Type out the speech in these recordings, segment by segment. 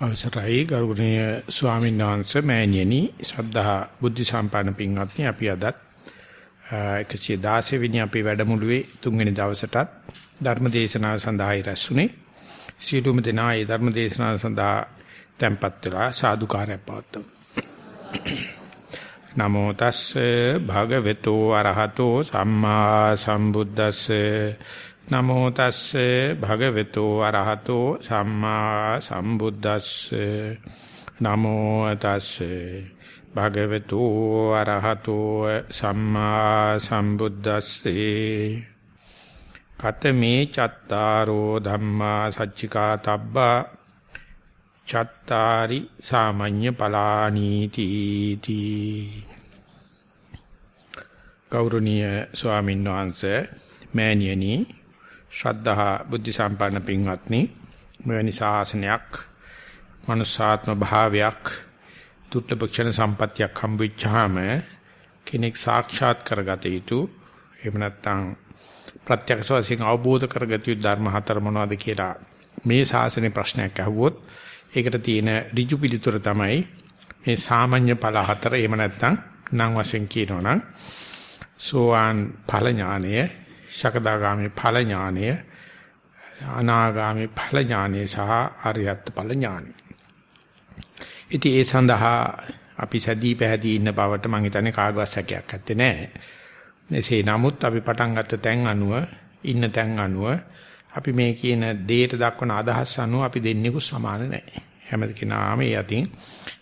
අවසරයි ගරුණීය ස්වාමීන් වහන්සේ මෑණියනි ශ්‍රද්ධා බුද්ධ සම්පන්න පින්වත්නි අපි අදත් 116 වෙනි අපේ වැඩමුළුවේ තුන්වෙනි දවසටත් ධර්ම දේශනාව සඳහායි රැස්ුනේ. සියලුම දෙනා ඒ ධර්ම දේශනාව සඳහා tempත් වෙලා සාදුකාරය පවත්වමු. නමෝ තස්සේ භගවතු අරහතෝ සම්මා සම්බුද්දස්සේ නමෝ තස්සේ භගවතු අරහතෝ සම්මා සම්බුද්දස්සේ. නමෝ තස්සේ භගවතු අරහතෝ සම්මා සම්බුද්දස්සේ. කතමේ චත්තාරෝ ධම්මා සච්චිකා තබ්බා චත්තාරි සාමඤ්ඤ පලානීති තී. ගෞරවනීය ස්වාමීන් වහන්සේ මෑණියනි ශ්‍රද්ධා බුද්ධ සම්පන්න පින්වත්නි මෙවැනි ශාසනයක් මනුසාත්ම භාවයක් දුර්ලභ සම්පත්තියක් හම්බෙච්චාම කෙනෙක් සාක්ෂාත් කරගත යුතු එහෙම නැත්නම් ප්‍රත්‍යක්ෂ වශයෙන් අවබෝධ කරගත යුතු ධර්ම හතර මොනවද කියලා මේ ශාසනයේ ප්‍රශ්නයක් අහුවොත් ඒකට තියෙන ඍජු පිළිතුර තමයි මේ සාමාන්‍ය ඵල හතර එහෙම නැත්නම් නම් වශයෙන් කියනවනම් සෝවාන් ඵල ඥානය ශකදාගාමි ඵල ඥානය අනාගාමි ඵල ඥානය සහ ආර්යත් ඵල ඥානය. ඉතින් ඒ සඳහා අපි සැදී පැහැදී ඉන්න බවට මම හිතන්නේ කාගවත් සැකයක් නැත්තේ නෑ. එසේ නමුත් අපි පටන් ගත්ත තැන් අනුව ඉන්න තැන් අනුව අපි මේ කියන දේට දක්වන අදහස් අනුව අපි දෙන්නෙකු සමාන නැහැ. හැම කෙනාම ඒ අතින්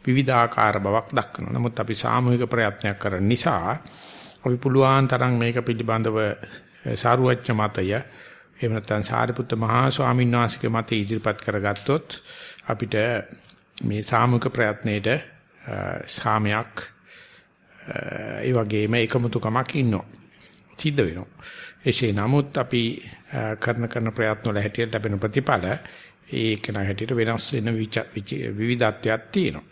විවිධාකාර බවක් දක්වනවා. නමුත් අපි සාමූහික ප්‍රයත්නයක් කරන නිසා අපි පුළුවන් තරම් මේක පිළිබඳව සාරුවච්ච මතය එහෙම නැත්නම් සාරිපුත්ත මහා ස්වාමීන් වහන්සේගේ මතය ඉදිරිපත් කරගත්තොත් අපිට මේ සාමූහික ප්‍රයත්නයේට සාමයක් ඒ වගේම එකමුතුකමක් ඉන්නවා. සිද්ධ වෙනවා. එසේ නමුත් අපි කරන කරන ප්‍රයත්න වල හැටියට ලැබෙන ප්‍රතිඵල ඒක න හැටියට වෙනස් වෙන විවිධත්වයක් තියෙනවා.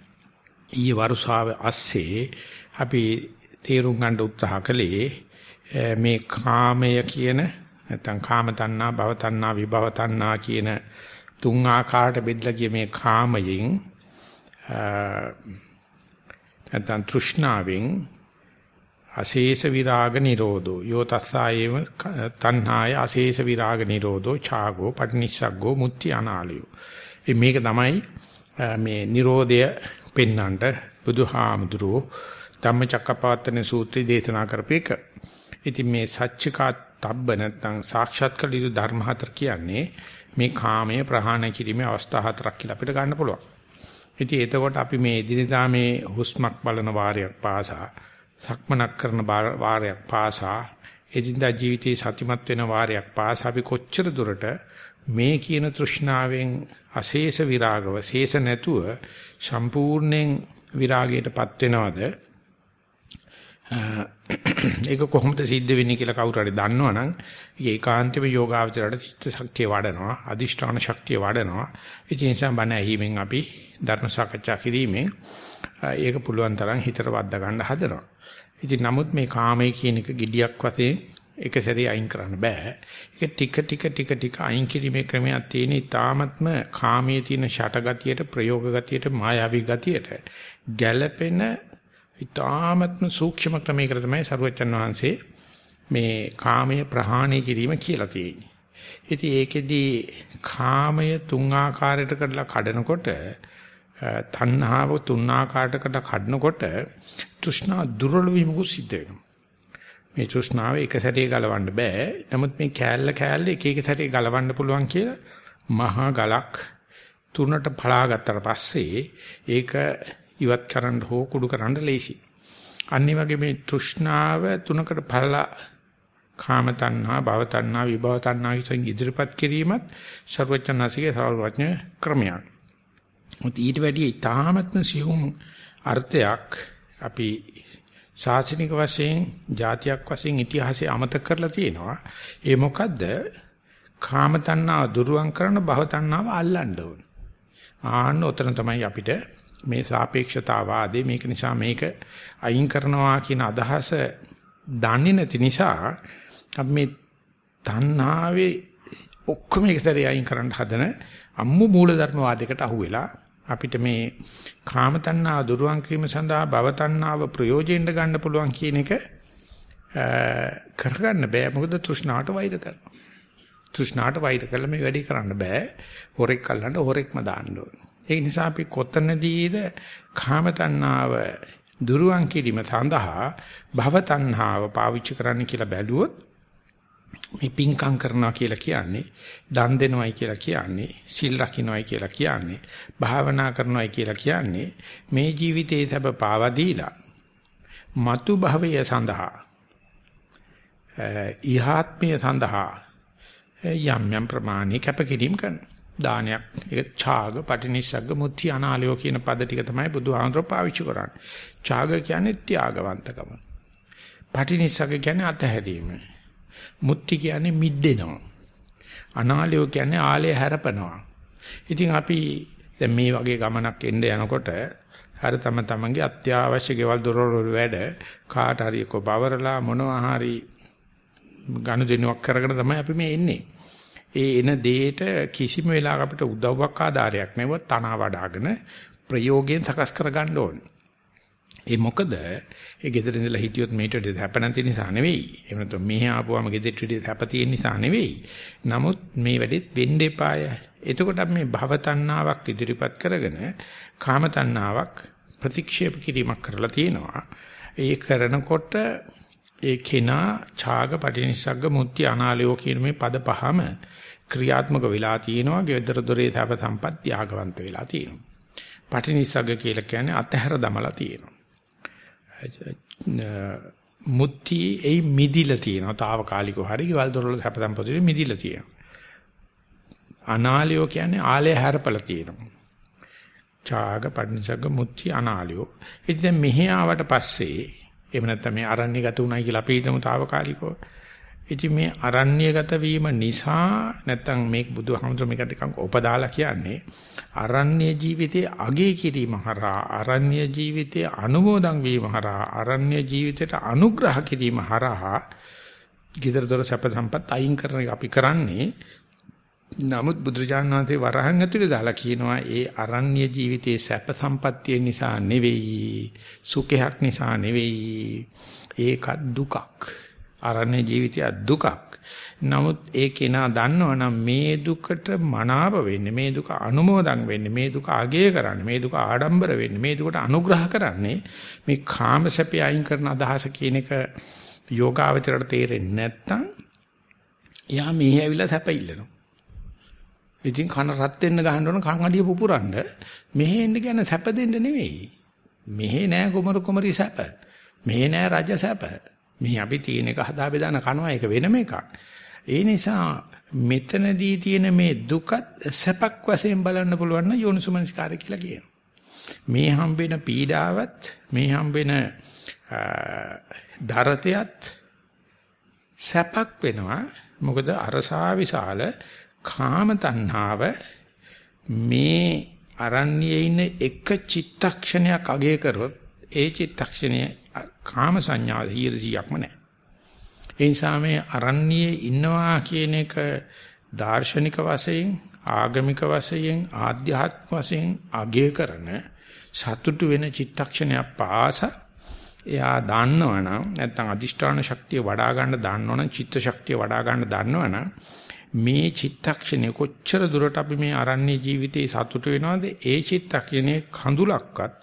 ඊයේ වරුසාව අස්සේ අපි තේරුම් ගන්න උත්සාහ කළේ මේ කාමය කියන නැත්නම් කාම තණ්හා භව තණ්හා විභව තණ්හා කියන තුන් ආකාරයට බෙදලා ගිය මේ කාමයෙන් නැත්නම් තෘෂ්ණාවෙන් අශේෂ විරාග නිරෝධෝ යෝ තස්සායේව තණ්හාය අශේෂ විරාග නිරෝධෝ ඡාගෝ පටිනිස්සග්ගෝ මුත්‍ති අනාලියෝ මේක තමයි මේ නිරෝධය පෙන්වන්නට බුදුහාමුදුරුවෝ ධම්මචක්කපවත්තන සූත්‍රය දේශනා කරපේක. ඉතින් මේ සච්චිකා තබ්බ නැත්නම් සාක්ෂාත් කළ යුතු ධර්ම හතර කියන්නේ මේ කාමයේ ප්‍රහාණය කිරීමේ අවස්ථා හතරක් කියලා අපිට ගන්න පුළුවන්. ඉතින් එතකොට අපි මේ දිනදා මේ හුස්මක් බලන වාරයක් පාසා සක්මනක් කරන වාරයක් පාසා එදිනදා ජීවිතේ සතිමත් වෙන වාරයක් පාසා අපි කොච්චර දුරට මේ කියන තෘෂ්ණාවෙන් අශේෂ විරාගව ශේෂ නැතුව සම්පූර්ණයෙන් විරාගයටපත් වෙනවද ඒක කොහොමද සිද්ධ වෙන්නේ කියලා කවුරු හරි දන්නවනම් ඒක ඒකාන්තයෙන්ම යෝගාවචරයට චිත්ත ශක්තිය වඩනවා අදිෂ්ඨාන ශක්තිය වඩනවා. ඒ නිසා බණ ඇහිමෙන් අපි ධර්ම සාකච්ඡා කිරීමෙන් ඒක පුළුවන් තරම් හිතට වද්දා ගන්න හදනවා. ඉතින් නමුත් මේ කාමයේ කියන එක gediyak වශයෙන් එක සැරේ අයින් කරන්න බෑ. ඒක ටික ටික ටික ටික අයින් කිරීමේ ක්‍රමයක් තියෙන ඉතාමත්ම කාමයේ තියෙන ෂටගතියට ප්‍රයෝග ගතියට මායාවී ගතියට ගැළපෙන ඊ타මත්ම සූක්ෂම ක්‍රමයකට තමයි සරුවචන් වහන්සේ මේ කාමය ප්‍රහාණය කිරීම කියලා තියෙන්නේ. ඉතින් ඒකෙදී කාමය තුන් ආකාරයකට කඩලා කඩනකොට තණ්හාව තුන් ආකාරයකට කඩනකොට තෘෂ්ණා දුර්වල වීමක සිද්ධ වෙනවා. මේ තෘෂ්ණාව එක සැරේ ගලවන්න බෑ. නමුත් මේ කෑල්ල කෑල්ල එක එක සැරේ ගලවන්න පුළුවන් කියලා මහා ගලක් තුනට පලා ගත්තට පස්සේ ඒක ඉවත් කරන්න හෝ කුඩු කරන්න ලේසි. අනිත් වගේ මේ තෘෂ්ණාව තුනකට පළලා කාම තණ්හා, භව තණ්හා, විභව තණ්හා කියන ඉදිරිපත් කිරීමත් ਸਰවඥාසිකේ සර්වඥ ක්‍රමයක්. මුත් ඊට වැඩිය ඊ타මත්ම සිහුම් අර්ථයක් අපි සාසනික වශයෙන්, જાතියක් වශයෙන් ඉතිහාසයේ අමතක කරලා තියෙනවා. ඒ මොකද්ද? කාම තණ්හාව දුරුවන් කරන භව තණ්හාව අල්ලන්න ඕන. ආන්න උතන තමයි අපිට මේ සාපේක්ෂතාවාදී මේක නිසා මේක අයින් කරනවා කියන අදහස දන්නේ නැති නිසා අපි මේ තණ්හාවේ ඔක්කොම එක සැරේ අයින් කරන්න හදන අම්මු මූලධර්ම වාදයකට අහු වෙලා අපිට මේ කාම තණ්හාව දුරුවන් කිරීම සඳහා භව තණ්හාව ප්‍රයෝජනෙට ගන්න පුළුවන් කියන එක කරගන්න බෑ මොකද තෘෂ්ණාවට වෛර කරනවා. තෘෂ්ණාවට වෛර කළා මේ වැඩි කරන්න බෑ. හොරෙක් අල්ලන්න හොරෙක්ම දාන්න ඕනේ. ඒ නිසා අපි කොතනදීද කාම තණ්හාව දුරුවන් කිරීම සඳහා භව තණ්හාව පාවිච්චි කරන්න කියලා බැලුවොත් මේ පිංකම් කරනවා කියලා කියන්නේ දන් දෙනවයි කියලා කියන්නේ සිල් රකින්නවයි කියලා කියන්නේ භාවනා කරනවයි කියලා කියන්නේ මේ ජීවිතයේ තබ පාවා දීලා మతు භවය සඳහා ඉහාත්මය සඳහා යම් යම් ප්‍රමාණික කැපකිරීම කරනවා. දානයක් ඒක ඡාග පටිනිස්සග්ග මුත්‍ති අනාලයෝ කියන පද ටික තමයි බුදුහාමුදුරුවෝ පාවිච්චි කරන්නේ ඡාග කියන්නේ ත්‍යාගවන්තකම පටිනිස්සග්ග කියන්නේ අතහැරීම මුත්‍ති කියන්නේ මිද්දෙනවා. අනාලයෝ කියන්නේ ආලය හැරපනවා. ඉතින් අපි දැන් මේ වගේ ගමනක් එන්න යනකොට හර තම තමන්ගේ අත්‍යවශ්‍ය ගෙවල් දොරවල් වැඩ කාට හරි කොබවරලා මොනවා හරි ගනුදෙනුවක් කරගෙන තමයි අපි මේ එන්නේ. ඒ එන දෙයට කිසිම වෙලාවක අපිට උදව්වක් ආධාරයක් නැව තනවා වඩාගෙන ප්‍රයෝගයෙන් සකස් කරගන්න ඕනේ. ඒ මොකද ඒ ගෙදර ඉඳලා හිටියොත් මේට වඩා හැප නැති නිසා නෙවෙයි. එහෙම නැත්නම් මෙහි ආපුවම ගෙදරට වඩා හැප තියෙන නිසා නෙවෙයි. නමුත් මේ වැඩෙත් වෙන්න එපාය. එතකොට අපි මේ භව තණ්හාවක් ඉදිරිපත් කරගෙන කාම තණ්හාවක් ප්‍රතික්ෂේප කිරීමක් කරලා තියෙනවා. ඒ කරනකොට ඒ කෙනා ඡාග පටිනිසග්ග මුත්‍ති අනාලයෝ කියන මේ පද පහම ක්‍රියාත්මක වෙලා තියෙනවා. ගෙදර දොරේ තව සම්පත් ත්‍යාගවන්ත වෙලා තියෙනවා. පටිනිසග්ග කියලා කියන්නේ අතහැර දමලා තියෙනවා. මුත්‍ති ඒ මිදිලා තියෙනවා. తాවකාලිකව හරි ගෙවල් දොරවල හැපතම් පොතේ මිදිලා තියෙනවා. අනාලයෝ කියන්නේ ආලය හැරපලා තියෙනවා. ඡාග පටිනිසග්ග මුත්‍ති අනාලයෝ. ඉතින් මෙහි ආවට පස්සේ එහෙම නැත්නම් මේ අරණ්‍ය ගත උනායි කියලා අපි හිතමු తాවකාලිකව. ඉතින් මේ අරණ්‍යගත වීම නිසා නැත්නම් මේ බුදුහාමුදුර මේකට ටිකක් උපදාලා කියන්නේ අරණ්‍ය ජීවිතයේ අගේ කිරීම හරහා අරණ්‍ය ජීවිතයේ අනුමෝදන් වීම හරහා අරණ්‍ය ජීවිතයට අනුග්‍රහ කිරීම හරහා giderදොර සැප සම්පත් අයින් කරන අපි කරන්නේ. නමුත් බුදුරජාණන් වහන්සේ වරහන් ඇතුලේ දාලා කියනවා ඒ අරණ්‍ය ජීවිතයේ සැප සම්පත්තිය නිසා නෙවෙයි සුඛයක් නිසා නෙවෙයි ඒක දුකක්. අරණ්‍ය ජීවිතය දුකක් නමුත් ඒ කෙනා දන්නවනම් මේ දුකට මනාප වෙන්නේ මේ දුක අනුමෝදන් වෙන්නේ මේ දුක අගය කරන්නේ මේ දුක ආඩම්බර වෙන්නේ මේ දුකට අනුග්‍රහ කරන්නේ මේ කාම සැපය අයින් කරන අදහස කියන එක යෝගාවචරයට තේරෙන්නේ නැත්තම් එයා මෙහි ඇවිල්ලා සැප ඉල්ලනවා. ඉතින් කන රත් වෙන්න ගහන්න ඕන කන් අඩිය පුපුරන්න මෙහෙ එන්න කියන සැප දෙන්න නෙවෙයි. මෙහෙ නෑ කුමරු කුමරි සැප. මෙහෙ නෑ රජ සැප. මෙහි අපි තියෙන එක හදා බෙදාන කනවා ඒක වෙනම එකක්. ඒ නිසා මෙතනදී තියෙන මේ දුකත් සැපක් වශයෙන් බලන්න පුළුවන් නම් යෝනිසුමනස්කාරය කියලා කියනවා. මේ හම්බෙන පීඩාවත් මේ හම්බෙන දරතයත් සැපක් වෙනවා. මොකද අරසා විශාල කාම තණ්හාව මේ අරණ්‍යයේ ඉන්න එක චිත්තක්ෂණයක් අගය කරොත් ඒ චිත්තක්ෂණය කාම සංඥාව 100%ක්ම නැහැ. ඒ නිසා මේ අරණ්‍යයේ ඉන්නවා කියන එක දාර්ශනික වශයෙන් ආගමික වශයෙන් ආධ්‍යාත්මික වශයෙන් අගය කරන සතුටු වෙන චිත්තක්ෂණයක් පාස එයා දන්නවනම් නැත්නම් අදිෂ්ඨාන ශක්තිය වඩා ගන්න දන්නවනම් චිත්ත ශක්තිය වඩා ගන්න දන්නවනම් මේ චිත්තක්ෂණය කොච්චර දුරට අපි මේ අරණ්‍ය ජීවිතේ සතුටු වෙනවද ඒ චිත්තක්ෂණේ කඳුලක්වත්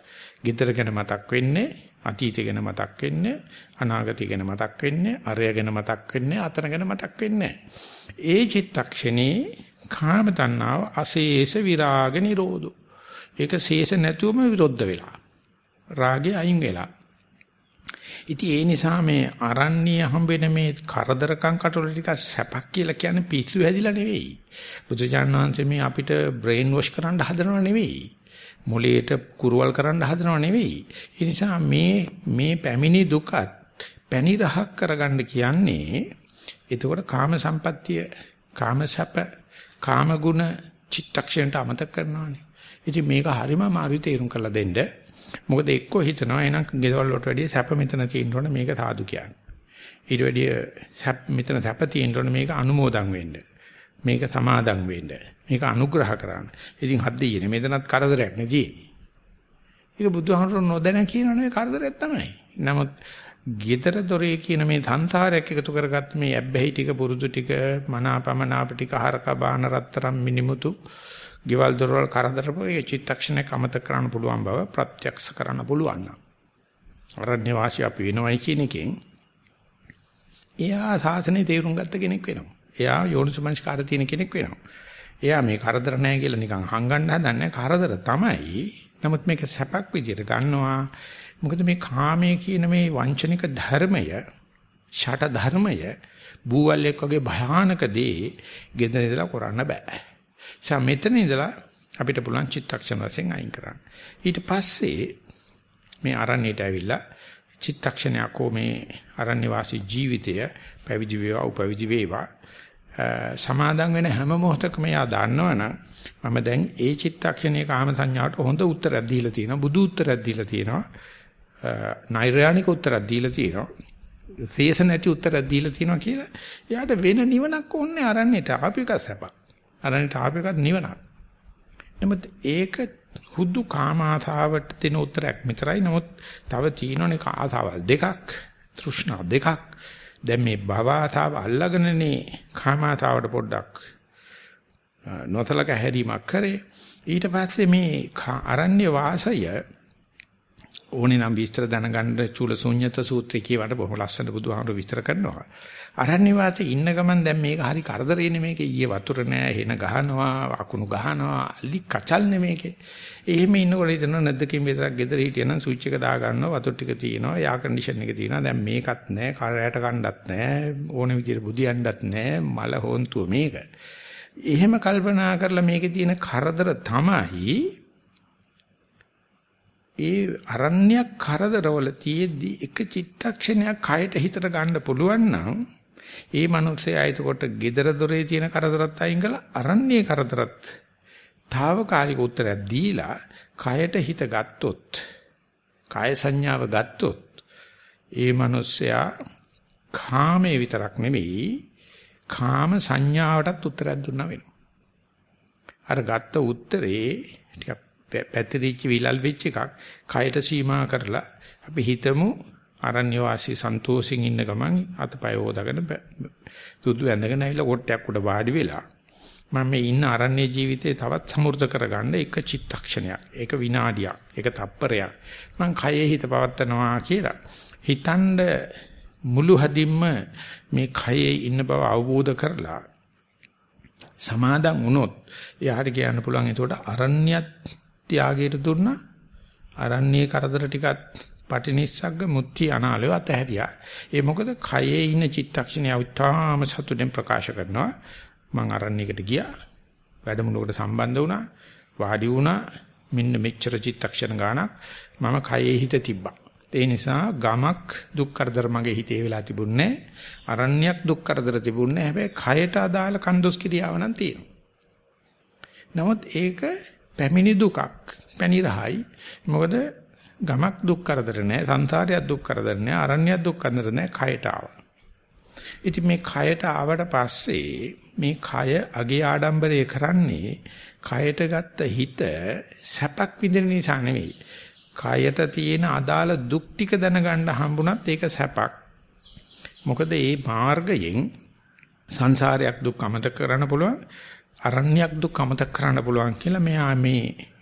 gedara ගැන මතක් වෙන්නේ අතීතය ගැන මතක් වෙන්නේ අනාගතය ගැන මතක් වෙන්නේ අරය ගැන මතක් වෙන්නේ අතන ගැන මතක් වෙන්නේ ඒ චිත්තක්ෂණේ කාම තණ්හාව අශේෂ විරාග නිරෝධෝ. ඒක ශේෂ නැතුවම විරුද්ධ වෙලා රාගය අයින් වෙලා. ඉතින් ඒ නිසා මේ අරණ්‍ය හම්බෙන මේ කරදරකම් කටවල ටික සැපක් කියලා කියන්නේ පිස්සු හැදිලා නෙවෙයි. බුදුජානක වහන්සේ මේ අපිට බ්‍රේන් වොෂ් කරන්න හදනව නෙවෙයි. මොලේට කුරුවල් කරන්න හදනව නෙවෙයි. ඒ නිසා මේ මේ පැමිණි දුකත් පැණි රහක් කරගන්න කියන්නේ එතකොට කාම සම්පත්තිය, කාම සැප, කාම ගුණ චිත්තක්ෂණයට අමතක කරනවානේ. ඉතින් මේක හරිම අමාරු තේරුම් කරලා දෙන්න. මොකද එක්කෝ හිතනවා එහෙනම් ගෙදවල් වලට වැඩිය සැප මෙතන තියෙන්න ඕන මේක සාදු කියන්නේ. ඊට වැඩිය සැප මෙතන සැප තියෙන්න ඕන මේක අනුමෝදන් වෙන්න. මේක සමාදම් වෙන්න. මේක අනුග්‍රහ කරන්න. ඉතින් හද්දියේ මෙතනත් කරදරයක් නේ තියෙන්නේ. ඒක බුදුහාමුදුරුවෝ නොදැන කියන නේ කරදරයක් තමයි. නමුත් ගෙදර දොරේ කියන මේ සංසාරයක් එකතු කරගත්ත මේ ඇබ්බැහි ටික පුරුදු ටික මනාපමනාප ටික හරක බාන රත්තරම් මිනිමුතු ගෙවල් දොරවල් කරදර පොයේ චිත්තක්ෂණයක් අමතක කරන්න පුළුවන් බව ප්‍රත්‍යක්ෂ කරන්න පුළුවන් නම් අරණ්‍ය වාසී අපි වෙනවයි කියන එකෙන් එයා සාසනේ තේරුම් ගත්ත කෙනෙක් වෙනවා. එයා යෝනිසමංස්කාර තියෙන කෙනෙක් වෙනවා. එයා මේ කරදර නැහැ කියලා නිකන් හංගන්න හදන්නේ කරදර තමයි. නමුත් මේක සැපක් විදියට ගන්නවා. මොකද මේ කාමයේ කියන මේ වංචනික ධර්මය, ෂට ධර්මය බූවල්ෙක් වගේ භයානක දේ ගෙදර ඉඳලා කරන්න බෑ. ඒ මෙතන ඉඳලා අපිට පුළුවන් චිත්තක්ෂණ වශයෙන් අයින් කරන්න. ඊට පස්සේ මේ අරණියට ඇවිල්ලා චිත්තක්ෂණයක් මේ අරණ්‍ය වාසී ජීවිතය පැවිදි වේවා උපවිදි වේවා සමාදන් වෙන හැම මොහොතකම යා දන්නවනම් මම දැන් ඒ චිත්තක්ෂණයේ කාම සංඥාවට හොඳ උත්තරයක් දීලා තියෙනවා බුදු උත්තරයක් දීලා තියෙනවා නෛර්යානික උත්තරයක් දීලා තියෙනවා තේස නැති උත්තරයක් දීලා තියෙනවා කියලා එයාට වෙන නිවනක් ඕනේ අරන්නේට ආපික සැප අරන්නේට ආපිකත් නිවනක්. නමුත් ඒක හුදු කාම ආසාවට දෙන උත්තරයක් විතරයි නමුත් තව තියෙනනේ ආසාවල් දෙකක් තෘෂ්ණා දෙකක්. දැන් මේ භව ආසාව අල්ලගෙනනේ කාම ආසාවට පොඩ්ඩක් නොසලක හැරීමක් කරේ ඊට පස්සේ මේ අරණ්‍ය වාසය ඕනේ නම් විස්තර දැනගන්න චූලසුඤ්ඤත සූත්‍රය කියවට බොහොම ලස්සන බුදුහාමුදුරු විස්තර කරනවා. අරණ්‍ය වාසයේ ඉන්න ගමන් දැන් මේක හරි කරදරේනේ මේකේ ඊයේ වතුර නෑ හෙන ගහනවා අකුණු ගහනවා අලි කචල්නේ මේකේ. එහෙම ඉන්නකොට හිතනවා නැද්දකින් විතරක් ගෙදර හිටියනම් ස්විච් එක දා ගන්නවා වතුර ටික තියෙනවා යා කන්ඩිෂන් එක තියෙනවා දැන් මේකත් නෑ කරයට කණ්ඩත් නෑ ඕන විදිහට බුදියන්නත් නෑ මල හොන්තුව මේක. එහෙම කල්පනා කරලා මේකේ තියෙන කරදර තමයි ඒ අරණ්‍යයක් කරදරවල තියෙද්දි එක චිත්තක්ෂණයක් කයට හිතට ගන්න පුළුවන් නම් ඒ මනුස්සයා එතකොට gedara dore තියෙන කරදරත් අයින් කළා අරණ්‍යයේ කරදරත් తాවකාලික උත්තරයක් දීලා කයට හිත ගත්තොත් කාය සංඥාව ගත්තොත් ඒ මනුස්සයා කාමයේ විතරක් නෙමෙයි කාම සංඥාවටත් උත්තරයක් දුන්නා වෙනවා. අර ගත්ත උත්තරේ ටිකක් පැතිරිච්ච විලල් වෙච්ච එකක් කයට සීමා කරලා අපි හිතමු අරණ්‍ය වාසී සන්තෝෂින් ඉන්න ගමන් අතපය හොදාගෙන දුදු ඇඳගෙන ඇවිල්ලා කොට්ටයක් උඩ වාඩි වෙලා මම මේ ඉන්න අරණ්‍ය ජීවිතේ තවත් සමෘද්ධ කරගන්න එක චිත්තක්ෂණයක් ඒක විනාඩියක් ඒක තප්පරයක් මං කයේ හිත පවත්නවා කියලා හිතනද මුළු හදින්ම මේ කයේ ඉන්න බව අවබෝධ කරලා සමාදන් වුණොත් එයාට කියන්න පුළුවන් ඒකට අරණ්‍යත් ත්‍යාගයට දුන්නා. අරන්නේ කරදර ටිකත් පටිනිස්සග්ග මුත්‍ති අනාලය අතහැරියා. ඒ මොකද කයේ ඉන්න චිත්තක්ෂණය අවිතාම සතුටෙන් ප්‍රකාශ කරනවා. මං අරන්නේකට ගියා. වැඩමුළුවකට සම්බන්ධ වුණා. වාඩි වුණා. මෙන්න මෙච්චර චිත්තක්ෂණ ගානක් මම කයේ හිත තිබ්බා. ඒ නිසා ගමක් දුක් කරදර මගේ හිතේ වෙලා තිබුණේ අරණ්‍යයක් දුක් කරදර තිබුණේ හැබැයි කයට අදාළ කන්දොස් කිරියාව නම් තියෙනවා. නමුත් ඒක පැමිණි දුකක් පැණි රහයි මොකද ගමක් දුක් කරදර නැහැ සංසාරයක් දුක් කරදර නැහැ අරණ්‍යයක් දුක් කරදර නැහැ කයට ආවා. ඉතින් මේ කයට ආවට පස්සේ මේ කය අගේ ආඩම්බරේ කරන්නේ කයට ගත්ත හිත සැපක් විඳින නිසා නෙවෙයි. කයට තියෙන අදාළ දුක් ටික දැනගන්න හම්බුණත් ඒක සැපක්. මොකද මේ මාර්ගයෙන් සංසාරයක් දුක් අමතක කරන්න පුළුවන් අරණ්‍යයක් දුක් අමතක කරන්න පුළුවන් කියලා මෙයා මේ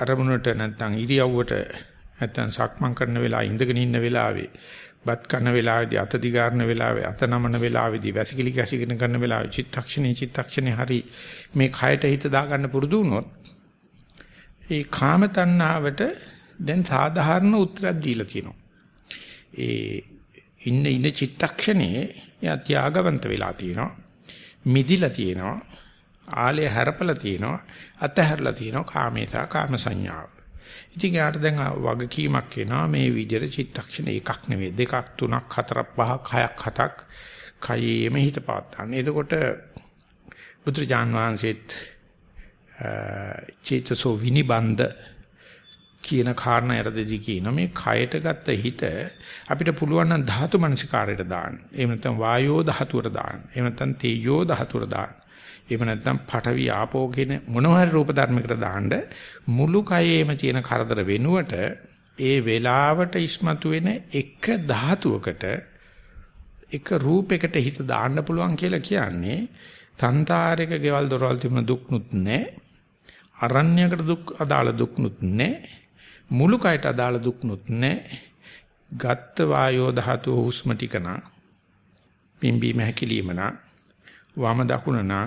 අරමුණට නැත්නම් ඉරියව්වට නැත්නම් සක්මන් කරන වෙලාව ඉඳගෙන ඉන්න වෙලාවේ බත් කන වෙලාවේදී අත දිගාරන වෙලාවේ අත නමන වෙලාවේදී වැසිකිලි කැසිගෙන කරන වෙලාවේ චිත්තක්ෂණේ චිත්තක්ෂණේ හරි මේ කයට හිත දාගන්න පුරුදු වුණොත් ඒ කාම තණ්හාවට දැන් සාධාරණ උත්තරයක් දීලා තියෙනවා. ඒ ඉන්න ඉන්න චිත්තක්ෂණේ යා ත්‍යාගවන්ත වෙලා තියෙනවා. මිදිලා තියෙනවා ආලය හැරපලා තියෙනවා අතහැරලා තියෙනවා කාමේතා කාම සංඥාව. ඉතින් යාට දැන් වගකීමක් එනවා මේ විදිහට චිත්තක්ෂණ එකක් නෙවෙයි දෙකක් තුනක් හතරක් පහක් හයක් හතක් කයේම හිත පාත්තන්න. එතකොට බුදුරජාන් වහන්සේත් චේතසෝ විනිබන්ද කියන කාරණා යටදී කියන මේ කයට ගත්ත හිත අපිට පුළුවන් නම් ධාතු මනසිකාරයට දාන්න. එහෙම නැත්නම් වායෝ ධාතුවට දාන්න. එහෙම නැත්නම් තේජෝ ධාතුවට දාන්න. එහෙම නැත්නම් පඨවි ආපෝ කියන මොනවා හරි රූප ධර්මයකට දාන්න මුළු කයේම තියෙන කරදර වෙනුවට ඒ වේලාවට ඉස්මතු වෙන එක ධාතුවකට එක රූපයකට හිත දාන්න පුළුවන් කියලා කියන්නේ තන්තාරයක ගෙවල් දොරවල් තිබුණ දුක්නුත් නැහැ. අරණ්‍යයකට දුක් අදාළ දුක්නුත් නැහැ. මුළු කයට අදාළ දුක්නුත් නැහැ. ගත්ත වායෝ ධාතුව හුස්ම ටිකන පිම්බීම හැකිලිම නා වම දකුණ නා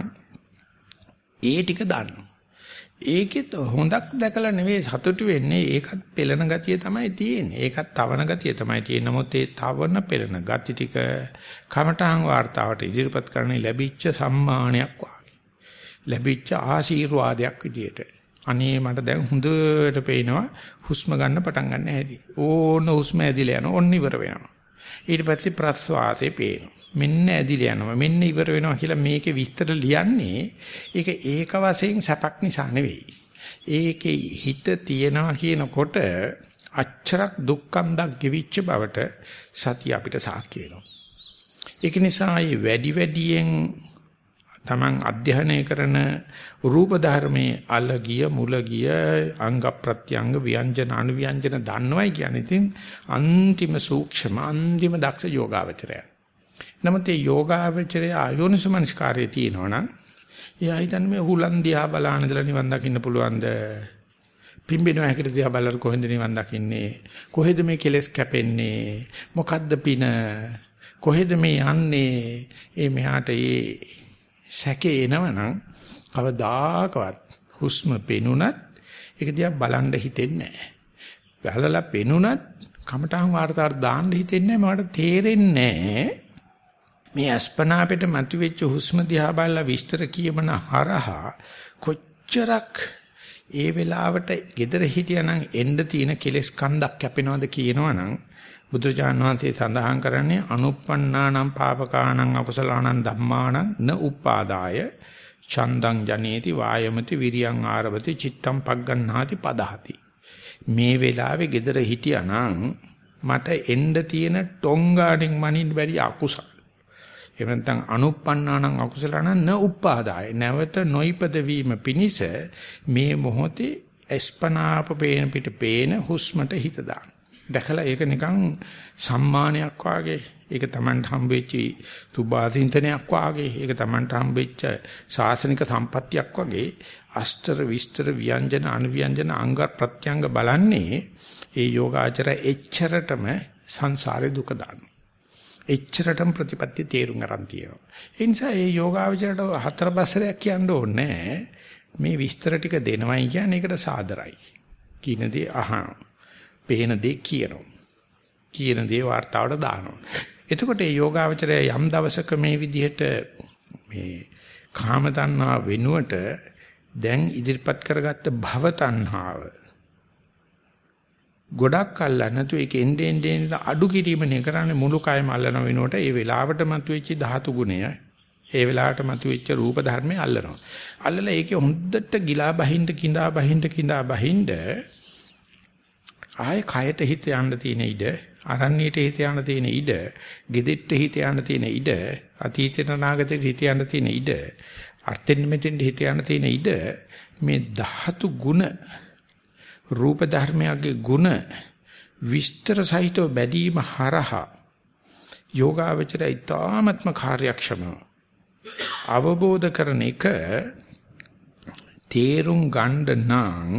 ඒ ටික දන්නවා. ඒකෙත් හොඳක් දැකලා නෙවෙයි සතුටු වෙන්නේ. ඒකත් පෙළන ගතිය තමයි තියෙන්නේ. ඒකත් තවන ගතිය තමයි තියෙන්නේ. නමුත් ඒ තවන පෙළන ගති ටික කමඨාන් වார்த்தාවට ඉදිරිපත් කරන්නේ ලැබිච්ච සම්මානයක් වාගේ. ලැබිච්ච ආශිර්වාදයක් විදියට. අනේ මට දැන් හොඳට පේනවා හුස්ම ගන්න පටන් ගන්න හැටි. ඕන හුස්ම ඇදිලා යනවා. ඔන්න ඉවර වෙනවා. ඊට පස්සේ ප්‍රස්වාසය පේනවා. මෙන්න ඇදිලා යනවා. මෙන්න ඉවර වෙනවා කියලා මේකේ විස්තර ලියන්නේ ඒක ඒක වශයෙන් සැපක් නිසා නෙවෙයි. ඒකේ හිත තියනවා කියනකොට අච්චරක් දුක්ඛන්දක් ගෙවිච්ච බවට සතිය අපිට සාක්ෂි වෙනවා. ඒක නිසා මේ වැඩි වැඩියෙන් තමන් අධ්‍යයනය කරන රූප ධර්මයේ අලගිය මුලගිය අංග ප්‍රත්‍යංග ව්‍යංජන අනුව්‍යංජන දන්නවයි කියන්නේ. ඉතින් අන්තිම සූක්ෂම අන්තිම දක්ෂ යෝගාවචරය නමුත් මේ යෝගාවචරයේ ආයෝනිසමනස්කාරයේ තියෙනවනම් එයා හිතන්නේ මේ හුලන් දිහා බලාන ඉඳලා නිවන් දකින්න පුළුවන්ද? පිම්බෙනවා හැකට දිහා බලලා කොහෙන්ද නිවන් දකින්නේ? කොහෙද මේ කෙලෙස් කැපෙන්නේ? මොකද්ද පින? කොහෙද මේ යන්නේ? ඒ මෙහාට ඒ සැකේ එනවනම් කවදාකවත් හුස්ම පෙනුනත් ඒක දිහා බලන්න හිතෙන්නේ නැහැ. බලලා පෙනුනත් කමටහන් වාර්තාවට දාන්න හිතෙන්නේ නැහැ. මට තේරෙන්නේ නැහැ. මේ අස්පනා අපිට මතුවෙච්ච හුස්ම දිහා බලලා විස්තර කියමන හරහා කොච්චරක් ඒ වෙලාවට gedara හිටියානම් එන්න තියෙන කෙලෙස් කන්දක් කැපෙනවද කියනවනම් බුදුරජාන් වහන්සේ සඳහන් කරන්නේ අනුප්පන්නානම් පාපකානම් අකුසලානම් ධම්මානම් න උපාදාය චන්දං ජනේති වායමති විරියං ආරවති චිත්තම් පග්ගණ්හාති පදහති. මේ වෙලාවේ gedara හිටියානම් මට එන්න තියෙන ටොංගාණෙන් මනින්න බැරි අකුසල එහෙම නැත්නම් අනුප්පන්නානං අකුසලනං න උපාදාය. නැවත නොයිපද වීම පිණිස මේ මොහොතේ අස්පනාප පේන පිට පේන හුස්මට හිත දාන්න. දැකලා ඒක නිකන් සම්මානයක් වාගේ ඒක Tamanට හම්බෙච්ච තුබාසින්තනයක් වාගේ ඒක Tamanට හම්බෙච්ච සාසනික සම්පත්තියක් වගේ අස්තර විස්තර ව්‍යංජන අනුව්‍යංජන අංග ප්‍රත්‍යංග බලන්නේ ඒ යෝගාචර එච්චරටම සංසාරේ දුක දාන්න. එච්චරටම ප්‍රතිපත්තිය තේරුම් ගන්න තියෙනවා. ඒ නිසා මේ යෝගාවචරයට හතර බස්සරයක් කියන්න ඕනේ මේ විස්තර ටික දෙනවයි කියන්නේ ඒකට සාදරයි. කියන දේ අහන. පේන දේ කියනවා. කියන දේ වார்த்தාවට දානවා. එතකොට මේ යෝගාවචරය යම් දවසක මේ විදිහට මේ කාම තණ්හා වෙනුවට දැන් ඉදිරිපත් කරගත්ත භව තණ්හාව ගොඩක් අල්ලන්න නැතු ඒක එන්නේ එන්නේ අඩු කිරීමනේ කරන්නේ මුළු කයම අල්ලන වෙනකොට ඒ වෙලාවට මතුවෙච්ච ධාතු ගුණය ඒ වෙලාවට මතුවෙච්ච රූප ධර්මය අල්ලනවා. අල්ලලා ඒකේ හොඳට ගිලා බහින්න කිඳා බහින්න කිඳා බහින්න ආයේ කයට හිත යන්න තියෙන ඉඩ, අරණ්‍යයට හිත යන්න තියෙන ඉඩ, gedette හිත යන්න තියෙන ඉඩ, අතීතේට නාගතේට හිත යන්න තියෙන ඉඩ, අර්ථෙන් මෙතෙන් හිත යන්න තියෙන ඉඩ මේ ධාතු ගුණ රූප ධර්මයේ ගුණ විස්තර සහිතව බැදීම හරහා යෝගාවචරය ඊ타ත්ම කාර්යක්ෂම. අවබෝධ කරන එක තේරුම් ගන්න නම්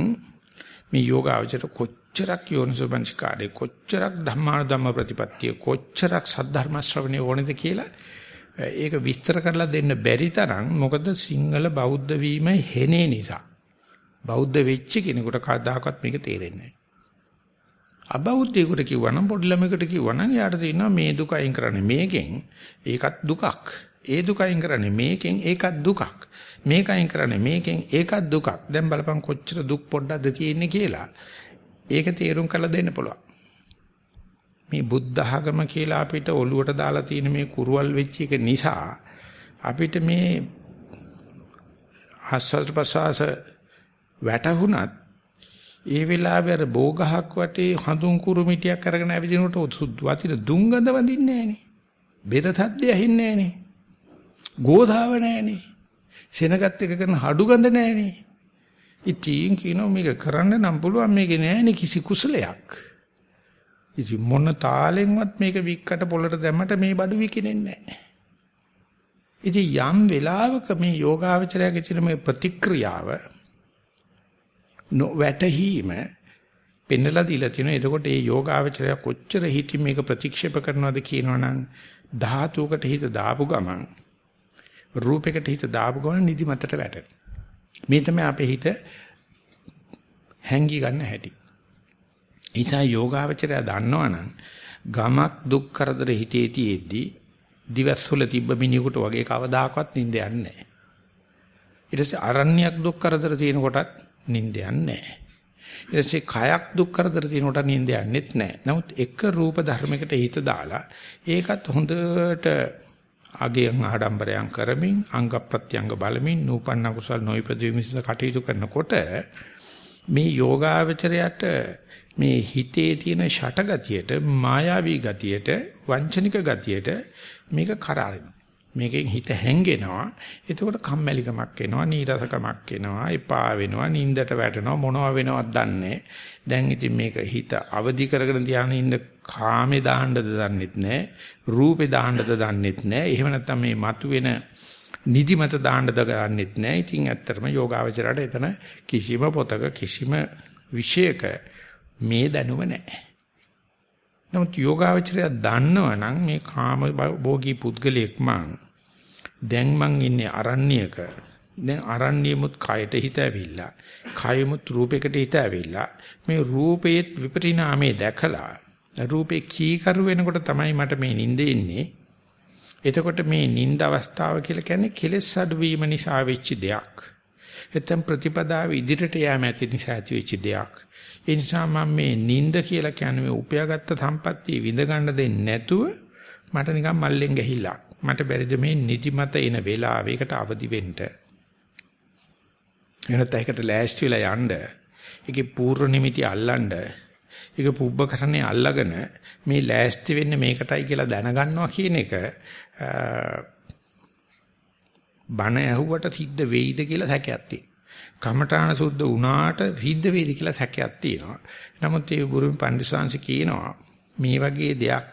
මේ යෝගාවචර කොච්චරක් යෝනිසෝබංශකාරය කොච්චරක් ධම්මානුධම්ම ප්‍රතිපත්තිය කොච්චරක් සද්ධර්ම ශ්‍රවණය ඕනේද කියලා ඒක විස්තර කරලා දෙන්න බැරි තරම් මොකද සිංහල බෞද්ධ වීම හේනේ නිසා. බෞද්ධ වෙච්ච කෙනෙකුට කවදාකවත් මේක තේරෙන්නේ නැහැ. අබෞද්ධයෙකුට කිව්වනම් පොඩි ළමයකට කිව්වනම් යාට තියෙනවා මේ දුක අයින් කරන්නේ මේකෙන් ඒකත් දුකක්. ඒ දුක අයින් කරන්නේ මේකෙන් ඒකත් දුකක්. මේක අයින් කරන්නේ මේකෙන් ඒකත් දුකක්. දැන් බලපන් කොච්චර දුක් පොඩ්ඩක්ද තියෙන්නේ කියලා. ඒක තේරුම් කරලා දෙන්න පුළුවන්. මේ බුද්ධ ආගම කියලා අපිට ඔළුවට දාලා තියෙන මේ කුරුවල් වෙච්ච එක නිසා අපිට මේ ආස්වාද ප්‍රසආස වැටහුණත් ඒ වෙලාවේ අර බෝගහක් වටේ හඳුන් කුරු මිටියක් අරගෙන ඇවිදිනකොට වතින දුංගඳ වඳින්නේ නැහනේ. බෙර තද්දේ ඇහින්නේ නැහනේ. ගෝධාව නැහනේ. සෙනගත් එක කරන හඩු ගඳ නැහනේ. ඉතින් කියනවා මේක කරන්න නම් පුළුවන් මේක නැහනේ කිසි කුසලයක්. ඉතින් මොන තාලෙන්වත් මේක වික්කට පොළට දැම්මට මේ බඩු විකිනෙන්නේ නැහැ. ඉතින් යම් වෙලාවක මේ යෝගාවචරයේ තියෙන මේ ප්‍රතික්‍රියාව නොවැටහීම පෙන්නලා දීලා තිනවා. එතකොට මේ යෝගාවචරය කොච්චර හිතින් මේක ප්‍රතික්ෂේප කරනවද කියනවනම් ධාතුවකට හිත දාපු ගමන් රූපයකට හිත දාපු ගමන් නිදිමතට වැටෙන. මේ තමයි අපේ හිත හැංගි ගන්න හැටි. ඒසා යෝගාවචරය දන්නවනම් ගමක් දුක් කරදර හිතේ තියේදී දිවස්වල තිබ්බ මිනිහෙකුට වගේ කවදාකවත් නිින්ද යන්නේ නැහැ. ඊට පස්සේ අරණ්‍යයක් දුක් කරදර තියෙන කොටත් නිින්ද යන්නේ නැහැ. ඊට පස්සේ කයක් දුක් කරදර තියෙනකොට නිින්ද යන්නේත් නැහැ. නමුත් එක රූප ධර්මයකට හිත දාලා ඒකත් හොඳට අගයන් ආඩම්බරයන් කරමින් අංග ප්‍රත්‍යංග බලමින් නූපන්න කුසල් නොයිපදී මිස කටයුතු කරනකොට මේ යෝගාවචරයට මේ හිතේ තියෙන ෂටගතියට මායාවී ගතියට වංචනික ගතියට මේක කරාරිනවා මේකෙන් හිත හැංගෙනවා. එතකොට කම්මැලිකමක් එනවා, නීරසකමක් එනවා, එපා වෙනවා, නිින්දට වැටෙනවා, මොනවා වෙනවද දන්නේ. දැන් ඉතින් මේක හිත අවදි කරගෙන තියාගෙන ඉන්න කාමේ දාන්නද දන්නෙත් නැහැ, රූපේ දාන්නද දන්නෙත් නැහැ. එහෙම නැත්නම් මේ මතුවෙන නිදිමත දාන්නද දන්නෙත් නැහැ. ඉතින් ඇත්තටම යෝගාවචරයට එතන කිසිම පොතක කිසිම විෂයක මේ දැනුම නැහැ. නමුත් යෝගාවචරය දන්නවනම් මේ කාම භෝගී පුද්ගලයෙක් මං දැන් මං ඉන්නේ අරණ්‍යක. දැන් අරණ්‍යෙමුත් කයට හිත ඇවිල්ලා. කයමුත් රූපයකට හිත ඇවිල්ලා. මේ රූපයේ විපරිණාමේ දැකලා රූපේ කීකරු වෙනකොට තමයි මට මේ නිින්ද එන්නේ. එතකොට මේ නිින්ද අවස්ථාව කියලා කියන්නේ කෙලෙස් අඩුවීම නිසා වෙච්ච දෙයක්. එතෙන් ප්‍රතිපදාව ඉදිරියට යෑම ඇති නිසා ඇති වෙච්ච දෙයක්. ඒ නිසා මම මේ නිින්ද කියලා කියන්නේ මේ උපයාගත්ත සම්පත්තිය විඳ ගන්න දෙන්නේ නැතුව මට නිකන් මල්ලෙන් ගහිලා මට බැරිද මේ නිදිමත එන වෙලාවයකට අවදි වෙන්න. එනත් ඒකට ලෑස්ති වෙලා යන්න. ඒකේ පූර්ව නිමිති අල්ලන්න. ඒක පුබ්බකරණේ අල්ලගෙන මේ ලෑස්ති වෙන්නේ මේකටයි කියලා දැනගන්නවා කියන එක බණ ඇහුවට සිද්ධ වෙයිද කියලා සැකයක් තියෙනවා. කමඨාන සුද්ධ වුණාට සිද්ධ වෙයිද කියලා සැකයක් තියෙනවා. නමුත් ඒ බුරුම පඬිසාංශ කියනවා මේ වගේ දෙයක්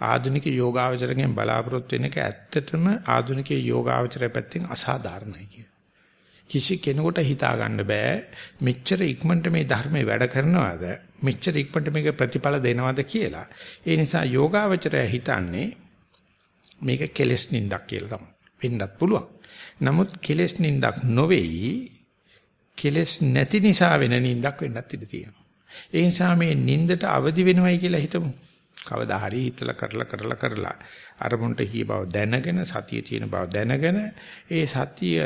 ආධුනික යෝගාවචරයෙන් බලාපොරොත්තු වෙන එක ඇත්තටම ආධුනික යෝගාවචරය පැත්තෙන් අසාධාරණයි කිය. කිසි කෙනෙකුට හිතා ගන්න බෑ මෙච්චර ඉක්මනට මේ ධර්මයේ වැඩ කරනවද මෙච්චර ඉක්මනට මේක ප්‍රතිඵල දෙනවද කියලා. ඒ නිසා යෝගාවචරය හිතන්නේ මේක කෙලස් නින්දක් කියලා තමයි. වෙන්නත් පුළුවන්. නමුත් කෙලස් නින්දක් නොවේයි කෙලස් නැති නිසා වෙන නින්දක් වෙන්නත් ඉඩ තියෙනවා. ඒ නිසා මේ නින්දට අවදි වෙනවයි කියලා හිතමු. කවදා හරි හිතලා කරලා කරලා කරලා අරමුණට හී බව දැනගෙන සතිය තියෙන බව දැනගෙන ඒ සතිය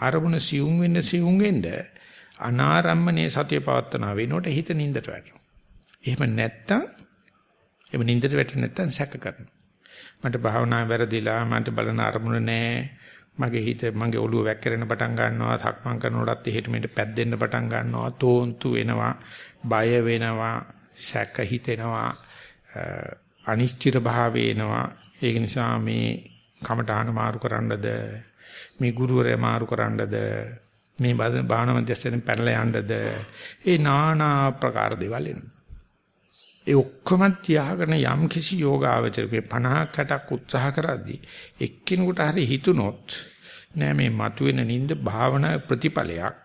අරමුණ සියුම් වෙන්න සියුම් වෙන්න අනාරම්මනේ සතිය පවත්වන වෙනකොට හිත නින්දට වැටෙනවා. එහෙම නැත්තම් එහෙම නින්දට වැටෙන්නේ නැත්තම් සැක කරනවා. මට භාවනා වැරදිලා මට බලන අරමුණ නැහැ. මගේ හිත මගේ ඔළුව වැක්කිරෙන පටන් ගන්නවා. සක්මන් කරනකොටත් එහෙට මෙහෙට පැද්දෙන්න පටන් ගන්නවා. තෝන්තු වෙනවා. බය වෙනවා. සැක හිතෙනවා. අනිශ්චිත භාවය එනවා. ඒක නිසා මේ කමඨාන මාරු කරන්නද මේ ගුරුවරයා මාරු කරන්නද මේ බාහන මධ්‍යස්ථයෙන් පැනලා යන්නද ඒ নানা ප්‍රකාර දේවල් එනවා. ඒ ඔක්කොම තියාගෙන යම් කිසි යෝගාවචරකේ 50ක් 60ක් උත්සාහ කරද්දී එක්කිනෙකුට හරි හිතුනොත් නෑ මේ මතුවෙන නිින්ද භාවනා ප්‍රතිඵලයක්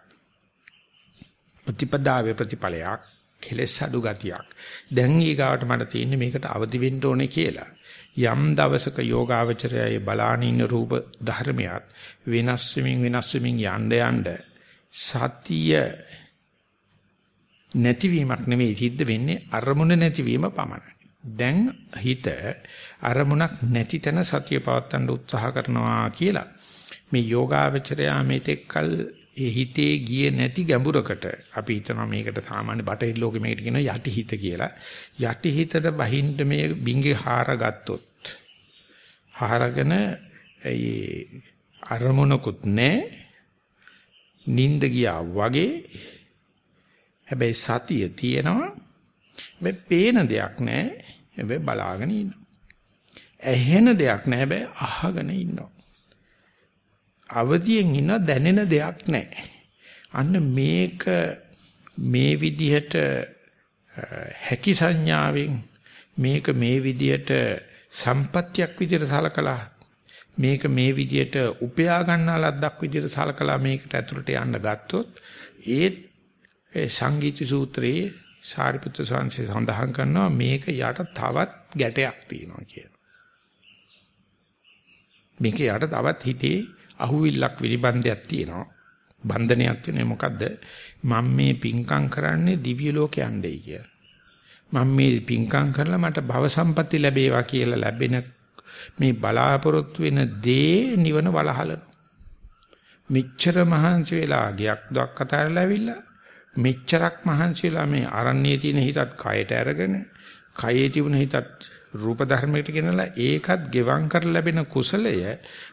ප්‍රතිපදාවේ ප්‍රතිඵලයක් කෙලෙස් අඩු ගතියක්. දැන් ඊගාවට මට තියෙන්නේ මේකට අවදි වෙන්න ඕනේ කියලා. යම් දවසක යෝගාවචරයයේ බලාන ඉන්න රූප ධර්මයක් වෙනස් වෙමින් වෙනස් වෙමින් යන්න යන්න සතිය නැතිවීමක් නෙමෙයි සිද්ධ වෙන්නේ අරමුණ නැතිවීම පමණයි. දැන් හිත අරමුණක් නැති තැන සතිය පවත්වන්න උත්සාහ කරනවා කියලා මේ යෝගාවචරයා මේතෙක්කල් ඒ හිතේ ගියේ නැති ගැඹුරකට අපි හිතනවා මේකට සාමාන්‍ය බටහිර ලෝකෙ මේකට කියනවා යටි හිත කියලා. යටි හිතට බහින්න මේ බින්ගේ හාර ගත්තොත් හාරගෙන ඒ අරමුණකුත් නැහැ. නිින්ද ගියා වගේ හැබැයි සතිය තියෙනවා. මේ පේන දෙයක් නැහැ. හැබැයි බලාගෙන ඉන්නවා. ඇහෙන දෙයක් නැහැ. හැබැයි අහගෙන ඉන්නවා. අවදියෙන් ඉන්න දැනෙන දෙයක් නැහැ. අන්න මේක මේ විදිහට හැකි සංඥාවෙන් මේක මේ විදිහට සම්පත්‍යක් විදිහට සලකලා මේක මේ විදිහට උපයා ගන්නා ලද්දක් විදිහට සලකලා මේකට ඇතුළට යන්න ගත්තොත් ඒ සංගීත සූත්‍රයේ සාරිපුත්‍ර ස්වාමීන් සඳහන් කරනවා මේක යට තවත් ගැටයක් තියෙනවා කියලා. මේක යට තවත් හිතේ අහුවිල්ලක් විලිබන්දයක් තියෙනවා. බන්ධනයක් තියෙනවා මොකද්ද? මම මේ පිංකම් කරන්නේ දිව්‍ය ලෝකේ යන්නයි කියලා. මම මේ පිංකම් කරලා මට භව සම්පatti ලැබේවා කියලා ලැබෙන මේ බලාපොරොත්තු වෙන දේ නිවන වලහලන. මෙච්චර මහන්සි වෙලා ගියක් දොක් කතාරලා ඇවිල්ලා මෙච්චරක් මහන්සි වෙලා මේ අරණ්‍යයේ තියෙන හිතත් කයට අරගෙන කයේ තිබුණ හිතත් රූප ධර්මයකට ගෙනලා ඒකත් ගෙවම් කර ලැබෙන කුසලය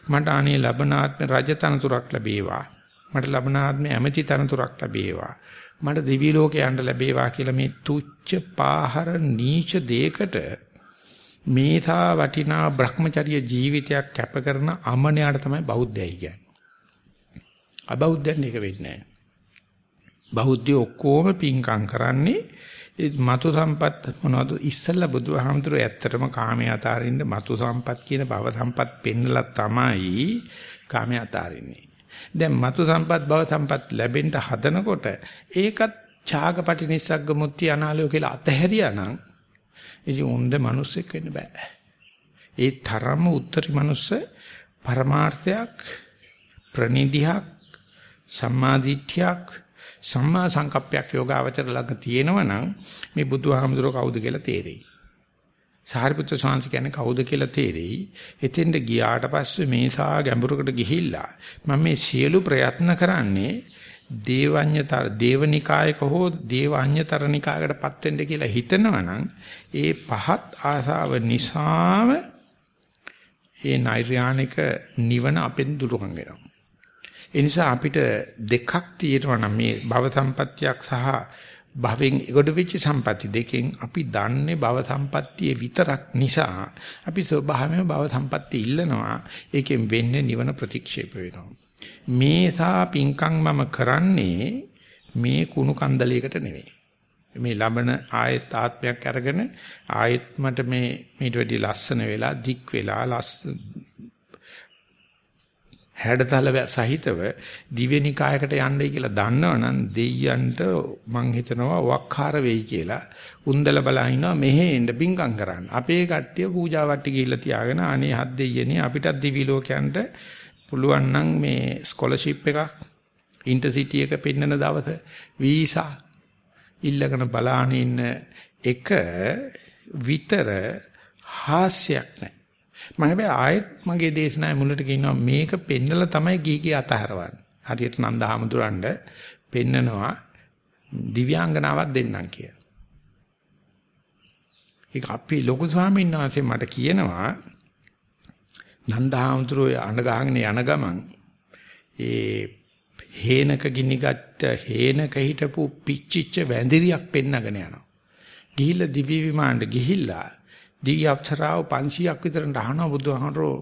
මට අනේ ලබනාත්ම රජතනතුරක් ලැබේවා මට ලබනාත්ම ඇමති තනතුරක් ලැබේවා මට දිවි ලෝකේ යන්න ලැබේවා කියලා මේ තුච්ච පාහර නීච දෙයකට මේතා වටිනා Brahmacharya ජීවිතයක් කැප කරන අමනයාට තමයි බෞද්ධයයි කියන්නේ. අබෞද්ධයන් එක වෙන්නේ නැහැ. බෞද්ධය ඔක්කොම පිංකම් කරන්නේ මතු සම්පත් මොනවද ඉස්සල්ලා බුදුහාමුදුරුවෝ ඇත්තටම කාමයේ අතාරින්න මතු සම්පත් කියන භව සම්පත් පෙන්නලා තමයි කාමයේ අතාරින්නේ. දැන් මතු සම්පත් භව සම්පත් ලැබෙන්න හදනකොට ඒකත් ඡාගපටි නිස්සග්ග මුත්‍ති අනාලය කියලා අතහැරියා නම් ඉතින් උන්ද මිනිස්සෙක් වෙන්න බෑ. ඒ තරම උත්තරී මිනිස්ස පරමාර්ථයක් ප්‍රනිධියක් සම්මාදිට්ඨියක් සම්මා සංකප්පයක් යෝගාවචර ළඟ තියෙනවා නම් මේ බුදුහාමුදුරුවෝ කවුද කියලා තේරෙයි. සාරිපුත්‍ර ස්වාමීන් කියන්නේ කවුද කියලා තේරෙයි. එතෙන්ට ගියාට පස්සේ මේසා ගැඹුරකට ගිහිල්ලා මම මේ සියලු ප්‍රයත්න කරන්නේ දේවඤ්‍යතර දේවනිකායක හෝ දේවඤ්‍යතරනිකායකටපත් වෙන්න කියලා හිතනවනම් ඒ පහත් ආසාව නිසාම ඒ නෛර්යානික නිවන අපෙන් දුරුකම් වෙනවා. ඒ නිසා අපිට දෙකක් තියෙනවා නම් මේ භව සම්පත්තියක් සහ භවෙන් එගොඩ වෙච්ච සම්පatti දෙකෙන් අපි දන්නේ භව සම්පත්තියේ විතරක් නිසා අපි ස්වභාවයෙන්ම භව සම්පatti ඉල්ලනවා. ඒකෙන් වෙන්නේ නිවන ප්‍රතික්ෂේප වෙනවා. මේ සා පිංකම් මම කරන්නේ මේ කුණු කන්දලයකට නෙවෙයි. මේ ලබන ආයත් ආත්මයක් අරගෙන ආයත් මට මේ මේට වැඩි ලස්සන වෙලා දික් වෙලා ලස්ස හැඩතල සහිතව දිවෙනි කායකට යන්නයි කියලා දන්නවනම් දෙයයන්ට මං හිතනවා වක්කාර වෙයි කියලා උන්දල බලා ඉන්නවා මෙහෙ එන්න පිංකම් කරන්න. අපේ කට්ටිය පූජා වට්ටි ගිහිල්ලා තියාගෙන අනේ හත් දෙයියනේ අපිටත් දිවි ලෝකයන්ට පුළුවන් නම් මේ ස්කෝලර්ෂිප් එකක් ඉන්ටර්සිටි එක පෙන්නන දවස වීසා ඉල්ලගෙන බලාන ඉන්න එක විතර හාස්‍යයක් නැහැ. මම හැබැයි ආයෙත් මගේ දේශනාවේ මුලට කියනවා මේක පෙන්නලා තමයි ගීගේ අතහරවන්නේ. හරියට නන්දහමඳුරන්ඩ පෙන්නනවා දිව්‍යාංගනාවක් දෙන්නම් කියලා. ඒක අපි ලොකු ස්වාමීන් වහන්සේ මට කියනවා නන්දහමඳුරෝ අඬ ගහගෙන යන ගමන් ඒ හේනක ගිනිගත් හේනක හිටපු පිච්චිච්ච වැඳිරියක් පෙන්නගෙන යනවා. ගිහිල්ලා දිව්‍ය විමානට ගිහිල්ලා දිව්‍ය අප්සරාව 500ක් විතර අහනවා බුදුහාමරෝ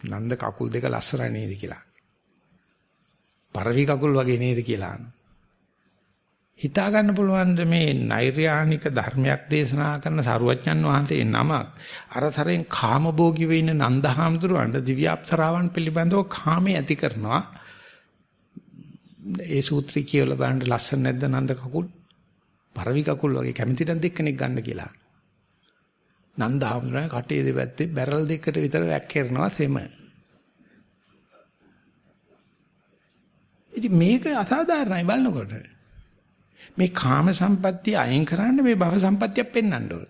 නන්ද කකුල් දෙක ලස්සනයි නේද කියලා. පරවි කකුල් වගේ නේද කියලා. හිතා ගන්න පුළුවන් මේ නෛර්යානික ධර්මයක් දේශනා කරන සරුවච්චන් වහන්සේ නමක් අරතරෙන් කාමභෝගී වෙන්න නන්දහාමුදුරන්ට දිව්‍ය අප්සරාවන් පිළිබඳව කාමයේ ඇති කරනවා. ඒ සූත්‍රය කියලා බලන්න ලස්සන නැද්ද නන්ද කකුල්? පරවි කකුල් වගේ කැමති නම් දෙක්කෙනෙක් ගන්න කියලා. නන්ද හාමුදුරනේ කටේ දෙපැත්තේ බැරල් දෙකකට විතර වැක්කිරනවා සෙම. ඉතින් මේක අසාධාරණයි බලනකොට. මේ කාම සම්පත්තිය අයින් කරන්න මේ භව සම්පත්තියක් පෙන්වන්න ඕන.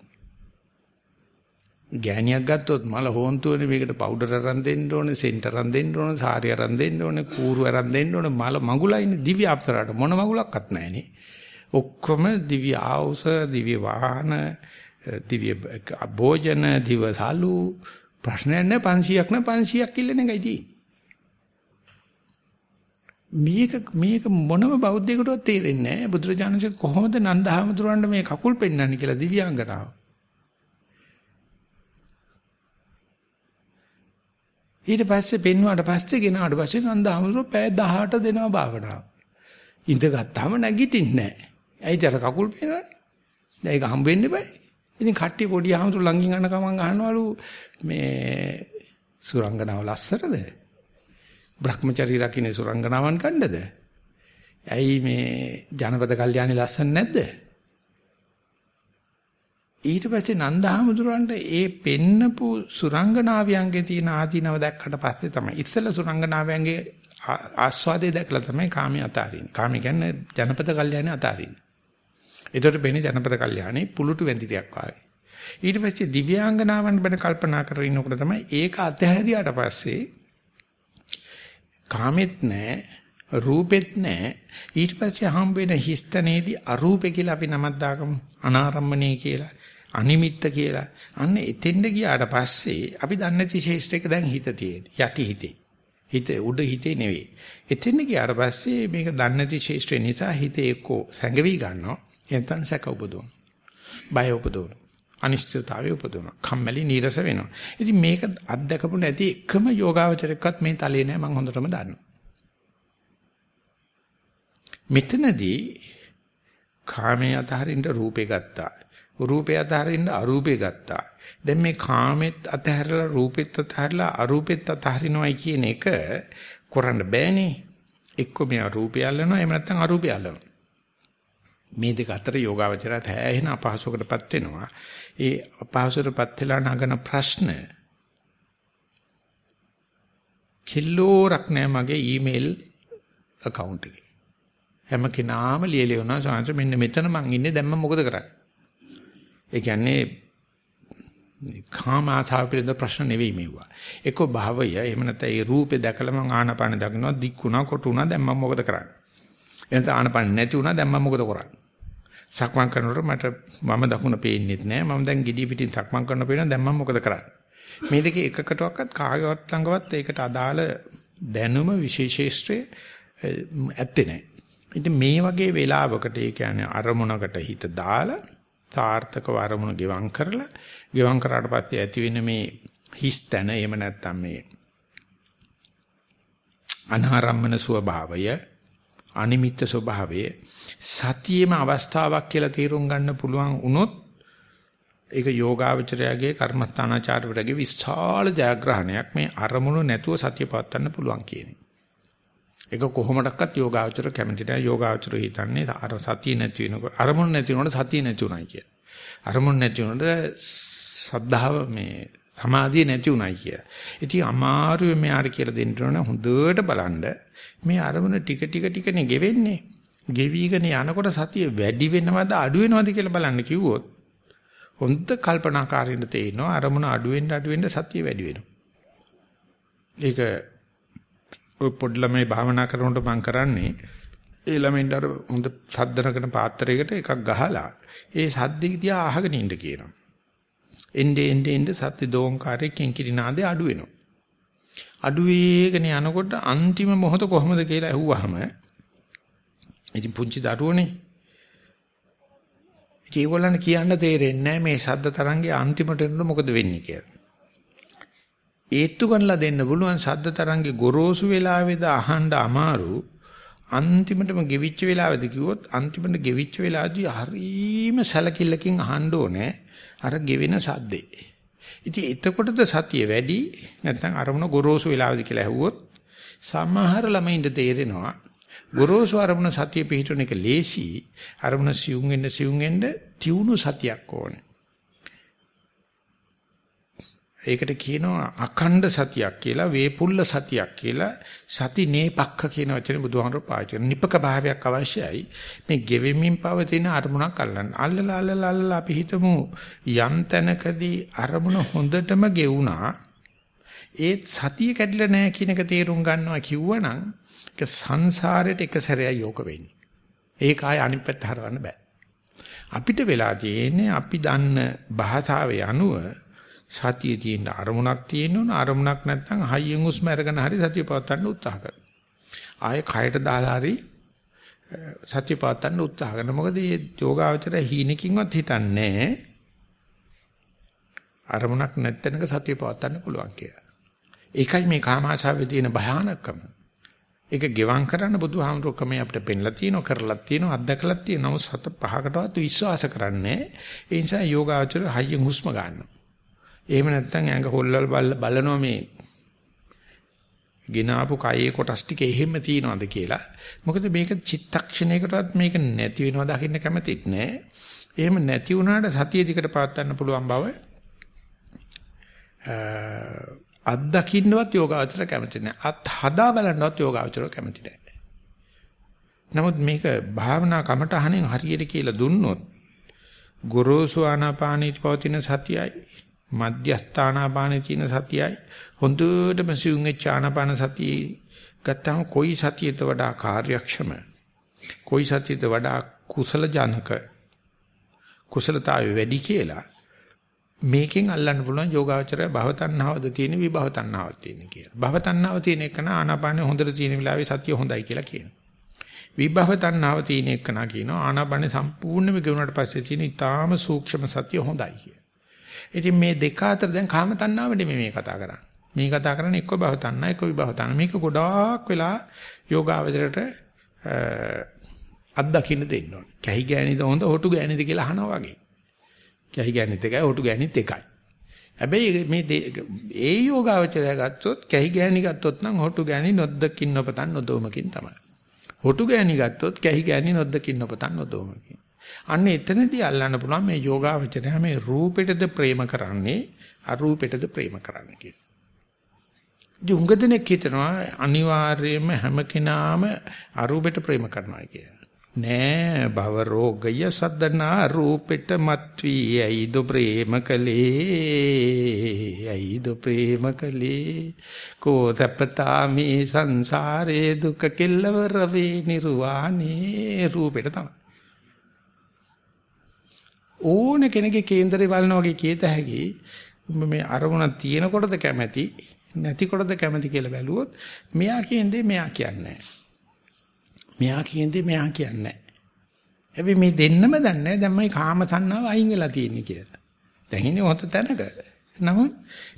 ගෑණියක් ගත්තොත් මල හොන්තුවනේ මේකට පවුඩර් අරන් දෙන්න ඕනේ, සෙන්ටර් අරන් දෙන්න ඕනේ, සාරි අරන් දෙන්න ඕනේ, කූරු අරන් දෙන්න ඕනේ, මල මගුලයිනේ දිව්‍ය අප්සරාට මොන මගුලක්වත් නැහැනේ. ඔක්කොම දිව්‍ය ආවුස, දිව්‍ය වාහන, දිව්‍ය භෝජන දිවසලු ප්‍රශ්නයක් නෑ 500ක් නෑ 500ක් ඉල්ලන එකයි තියෙන්නේ. මේක මේක මොනම බෞද්ධයෙකුටවත් තේරෙන්නේ නැහැ. බුදුරජාණන්සේ කොහොමද නන්දහමතුරන්ට මේ කකුල් පෙන්වන්නේ කියලා දිව්‍යාංගනාව. ඊට පස්සේ පෙන්වුවාට පස්සේ ගෙනාට පස්සේ නන්දහමතුර පැය 18 දෙනවා භාවනාව. ඉඳ ගත්තාම නැගිටින්නේ නැහැ. ඇයිද අර කකුල් පේනවනේ. දැන් ඒක හම්බ වෙන්න බෑ. ඉතින් කට්ටිය පොඩි ආමතුරු ළඟින් යන ගමන් අහනවලු මේ සුරංගනාව ලස්සනද? Brahmachari රකින්න සුරංගනාවන් කණ්ඩද? ඇයි මේ ජනපද කල්යාණි ලස්සන නැද්ද? ඊට පස්සේ නන්දහමතුරන්ට ඒ පෙන්නපු සුරංගනාවියන්ගේ තියෙන ආදීනව දැක්කට පස්සේ තමයි ඉස්සෙල්ලා සුරංගනාවියන්ගේ ආස්වාදේ දැකලා තමයි කාමී අතාරින්නේ. කාමී කියන්නේ ජනපද කල්යාණි අතාරින්නේ. ඒතකොට වෙන්නේ ජනපද කල්යාණි පුලුටු වැඳිරියක් වාගේ. ඊට පස්සේ දිව්‍යාංගනාවන් ගැන කල්පනා කරගෙන ඉන්නකොට තමයි ඒක අතහැරියාට පස්සේ කාමෙත් නැහැ රූපෙත් නැහැ ඊට පස්සේ හම් වෙන හිස්තනේදී අරූපේ කියලා අපි නමක් දාගමු. අනාරම්මණය කියලා අනිමිත්ත කියලා. අන්න එතෙන්ද ගියාට පස්සේ අපි දන්නේ නැති ශේෂ්ඨයක දැන් හිත තියෙන යටි හිතේ. හිත උඩ හිතේ නෙවෙයි. එතෙන්ද ගියාට පස්සේ මේක දන්නේ නැති ශේෂ්ඨය නිසා හිතේ එක්කෝ සැඟවි ගන්නවා. එතන සැක උපදවන බය උපදවන අනිශ්චිතතාවය උපදවන කම්මැලි නීරස වෙනවා ඉතින් මේක අත්දකපු නැති එකම යෝගාවචරයක්වත් මේ තලේ නෑ මම හොඳටම දන්නවා මෙතනදී කාමයේ අතහරින්න රූපේ ගත්තා රූපේ අතහරින්න අරූපේ ගත්තා. දැන් මේ කාමෙත් අතහැරලා රූපෙත් අතහැරලා අරූපෙත් අතහරිනවයි කියන එක කරන්න බෑනේ. එක්ක මේ රූපය අල්ලනවා එහෙම නැත්නම් අරූපය අල්ලනවා. මේ දෙක අතර යෝගාවචරය තැහෙන අපහසුකටපත් වෙනවා. ඒ අපහසුකටපත් වෙලා නගන ප්‍රශ්න කිල්ලෝරක් නෑ මගේ ඊමේල් account එකේ. හැම කෙනාම ලියලියුණා සාංශ මෙන්න මෙතන මං ඉන්නේ දැන් මම මොකද කරන්නේ? ඒ කියන්නේ කාම ආසාව පිළිබඳ ප්‍රශ්න නෙවෙයි මේවා. එක්ක භාවය එහෙම නැත්නම් ඒ රූපේ දැකලා මං ආනපාන දකින්නවා දික් වුණා කොට වුණා දැන් මම මොකද කරන්නේ? එනත ආනපාන නැති වුණා දැන් මම මොකද කරන්නේ? සක්මන් කරනකොට මට වම දකුණ පේන්නේත් නැහැ. මම දැන් gediy පිටින් සක්මන් කරන පේනවා දැන් මම මොකද කරන්නේ? මේ දෙකේ එකකටවත් කාගවත් ළඟවත් ඒකට අදාළ දැනුම විශේෂේෂ්ත්‍රය ඇත්තේ නැහැ. ඉතින් මේ වගේ වෙලාවකට ඒ කියන්නේ අරමුණකට හිත දාලා සාර්ථකව අරමුණ ගෙවම් කරලා ගෙවම් කරාට පස්සේ ඇති වෙන මේ හිස් තැන එහෙම නැත්නම් මේ අනාරම්මන ස්වභාවය අනිමිත්ත ස්වභාවය සතියේම අවස්ථාවක් කියලා තීරුම් ගන්න පුළුවන් වුණොත් ඒක යෝගාවචරයාගේ කර්මස්ථානාචාරවලගේ විශාල ජයග්‍රහණයක් මේ අරමුණු නැතුව සතිය පවත්වන්න පුළුවන් කියන්නේ. ඒක කොහොමඩක්වත් යෝගාචර කැමති නැහැ. යෝගාචර හිතන්නේ අර සතිය නැති වෙනකොට අරමුණ නැති වෙනකොට සතිය නැති උනායි කිය. අරමුණ නැති වෙනකොට සද්ධාව මේ සමාධිය නැති උනායි කිය. ඉතින් අමාරුවේ මෙයාට කියලා දෙන්න ඕන හොඳට බලන්න මේ අරමුණ ටික ටික ටිකනේ ගෙවෙන්නේ. ගෙවිගෙන යනකොට සතිය වැඩි වෙනවද අඩු වෙනවද කියලා බලන්න කිව්වොත් හොඳ කල්පනාකාරීන තේිනවා අරමුණ අඩු වෙන්න අඩු වෙන්න සතිය වැඩි වෙනවා. ඒක ඔය පොඩි ළමයි භාවනා කරනකොට මම කරන්නේ ඒ ළමෙන්ට අර හොඳ සද්දනකන පාත්‍රයකට එකක් ගහලා ඒ සද්දේ දිහා අහගෙන ඉන්න කියනවා. එnde ende ende සත්‍ය දෝංකාරයේ කිංකිරි නාදේ අඩු වෙනවා. අඩු වේගෙන යනකොට අන්තිම මොහොත කොහොමද කියලා ඇහුවාම ඉතින් පුංචි දරුවනේ ඒගොල්ලන් කියන්න තේරෙන්නේ මේ ශබ්ද තරංගේ අන්තිමට එනකොට මොකද වෙන්නේ කියලා. ඒත්තු ගන්නලා දෙන්න පුළුවන් ශබ්ද තරංගේ ගොරෝසු වෙලාවේද අහන්න අමාරු අන්තිමටම ගෙවිච්ච වෙලාවේද කිව්වොත් අන්තිමට ගෙවිච්ච වෙලාවදී හරීම සැලකිල්ලකින් අහන්න ඕනේ අර ගෙවෙන ශබ්දේ. ඉතින් එතකොටද සතිය වැඩි නැත්නම් අරමුණ ගොරෝසු වෙලාවේද කියලා ඇහුවොත් සමහර ළමයින්ට තේරෙනවා ගොරෝසු අරමුණ සතිය පිහිටුන එක ලේසි අරමුණ සියුම් වෙන්න සියුම් වෙන්න තියුණු සතියක් ඕනේ. ඒකට කියනවා අඛණ්ඩ සතියක් කියලා වේපුල්ල සතියක් කියලා. සති නේපක්ඛ කියන වචනේ බුදුහාමර පාවිච්චි කරන නිපක භාවයක් අවශ්‍යයි. මේ ගෙවෙමින් පවතින අරමුණක් අල්ලන්න. අල්ලලා අල්ලලා අල්ලලා අපි හිතමු යම් තැනකදී අරමුණ හොඳටම ගෙවුනා ඒත් සතිය කැඩිලා නැහැ කියන එක තේරුම් ගන්නවා කිව්වනම් ඒක සංසාරයට එක සැරයක් යෝග වෙන්නේ. ඒක ආය අනිත් පැත්ත හරවන්න බෑ. අපිට වෙලා තියෙන්නේ අපි දන්න භාෂාවේ අනුව සතියේ තියෙන අරමුණක් තියෙනවනේ අරමුණක් නැත්නම් හයියෙන් උස්ම අරගෙන හරි සතිය පවත්වන්න උත්සාහ කරනවා. ආයෙ කයට දාලා හරි සත්‍ය පාත්තන්න උත්සාහ කරන මොකද මේ යෝගාවචරය හීනකින්වත් හිතන්නේ අරමුණක් නැත්ැනක සත්‍ය පාත්තන්න පුළුවන් කියලා. ඒකයි මේ කාමාශාවේ තියෙන භයානකම. ඒක ගෙවම් කරන්න බුදුහාමුදුරුවෝ ක්‍රමයේ අපිට පෙන්ලා තියෙනවා කරලා තියෙනවා අත්දකලා තියෙනවා නමුත් සත පහකටවත් විශ්වාස කරන්නේ ඒ නිසා යෝගාචර හයියෙන් හුස්ම ගන්නවා එහෙම නැත්නම් ඇඟ හොල්ලල් බලනවා මේ ගිනාපු කයේ කොටස් ටික එහෙම තියනවාද කියලා මොකද මේක චිත්තක්ෂණයකටවත් මේක නැති වෙනවා දකින්න කැමතිත් නෑ එහෙම නැති වුණාට සතිය දිකට පවත්වන්න පුළුවන් බව අත් දකින්නවත් යෝගාචර කැමති නැහැ. අත් හදා බලන්නවත් යෝගාචර කැමති නැහැ. නමුත් මේක භාවනා කමටහනෙන් හරියට කියලා දුන්නොත් ගොරෝසු ආනාපානී පවතින සතියයි මධ්‍යස්ථානාපානේ තියෙන සතියයි හොඳටම සිවුම් වෙච්ච ආනාපාන සතිය ගත්තාම කොයි සතියට වඩා කාර්යක්ෂම කොයි සතියට වඩා කුසල ජනක කුසලතාවය වැඩි කියලා මේකෙන් අල්ලන්න පුළුවන් යෝගාවචරය භවතණ්හාවද තියෙන විභවතණ්හාවක් තියෙන කියලා. භවතණ්හාව තියෙන එක නා ආනාපානෙ හොඳට තියෙන වෙලාවේ සතිය හොඳයි කියලා කියනවා. විභවතණ්හාව තියෙන එක නා කියනවා ආනාපානෙ සම්පූර්ණයෙන්ම ගෙවුනට පස්සේ තියෙන ඊටාම සූක්ෂම සතිය හොඳයි කියලා. ඉතින් මේ දෙක අතර දැන් කාම තණ්හාව නෙමෙයි මේ කතා කරන්නේ. මේ කතා කරන්නේ එක්ක භවතණ්හා එක්ක විභවතණ්හා. මේක ගොඩාක් වෙලා යෝගාවචරයට අත්දකින්න දෙන්න ඕනේ. කැහි ගෑනිද හොඳ හොටු ගෑනිද කියලා අහනවා වගේ. කැහි ගෑනිත් එකයි හොටු ගෑනිත් එකයි. හැබැයි මේ ඒ යෝගාවචරය ගත්තොත් කැහි ගෑණි ගත්තොත් නම් හොටු ගෑණි නොද්දකින් නොපතන් නොදොමකින් තමයි. හොටු ගෑණි ගත්තොත් කැහි ගෑණි නොද්දකින් නොපතන් නොදොමකින්. අන්න එතනදී අල්ලන්න පුළුවන් මේ යෝගාවචරය මේ රූපෙටද ප්‍රේම කරන්නේ අරූපෙටද ප්‍රේම කරන්නේ කියලා. ජුංගදෙනෙක් හිතනවා අනිවාර්යයෙන්ම හැම කෙනාම අරූපෙට ප්‍රේම කරනවා කියලා. නෑ භව රෝගය සද්දනා රූපෙට මත්වී ඇයිද ප්‍රේම කලේ ඇයිද ප්‍රේම කලේ කෝතපතා මේ සංසාරේ දුක කෙල්ලවර වේ නිර්වාණේ රූපෙට තමයි ඕන කෙනෙක්ගේ කේන්දරේ බලන වගේ කීත හැකි මේ අරමුණ තියෙනකොටද කැමැති නැතිකොටද කැමැති කියලා බැලුවොත් මෙයා කියන්නේ මෙයා කියන්නේ මෙයා කියන්නේ මෙයා කියන්නේ හැබැයි මේ දෙන්නම දන්නේ දැන් මයි කාම සංනාව අයින් වෙලා තියෙන්නේ කියලා. දැන් ඉන්නේ හොත තැනක. නමුත්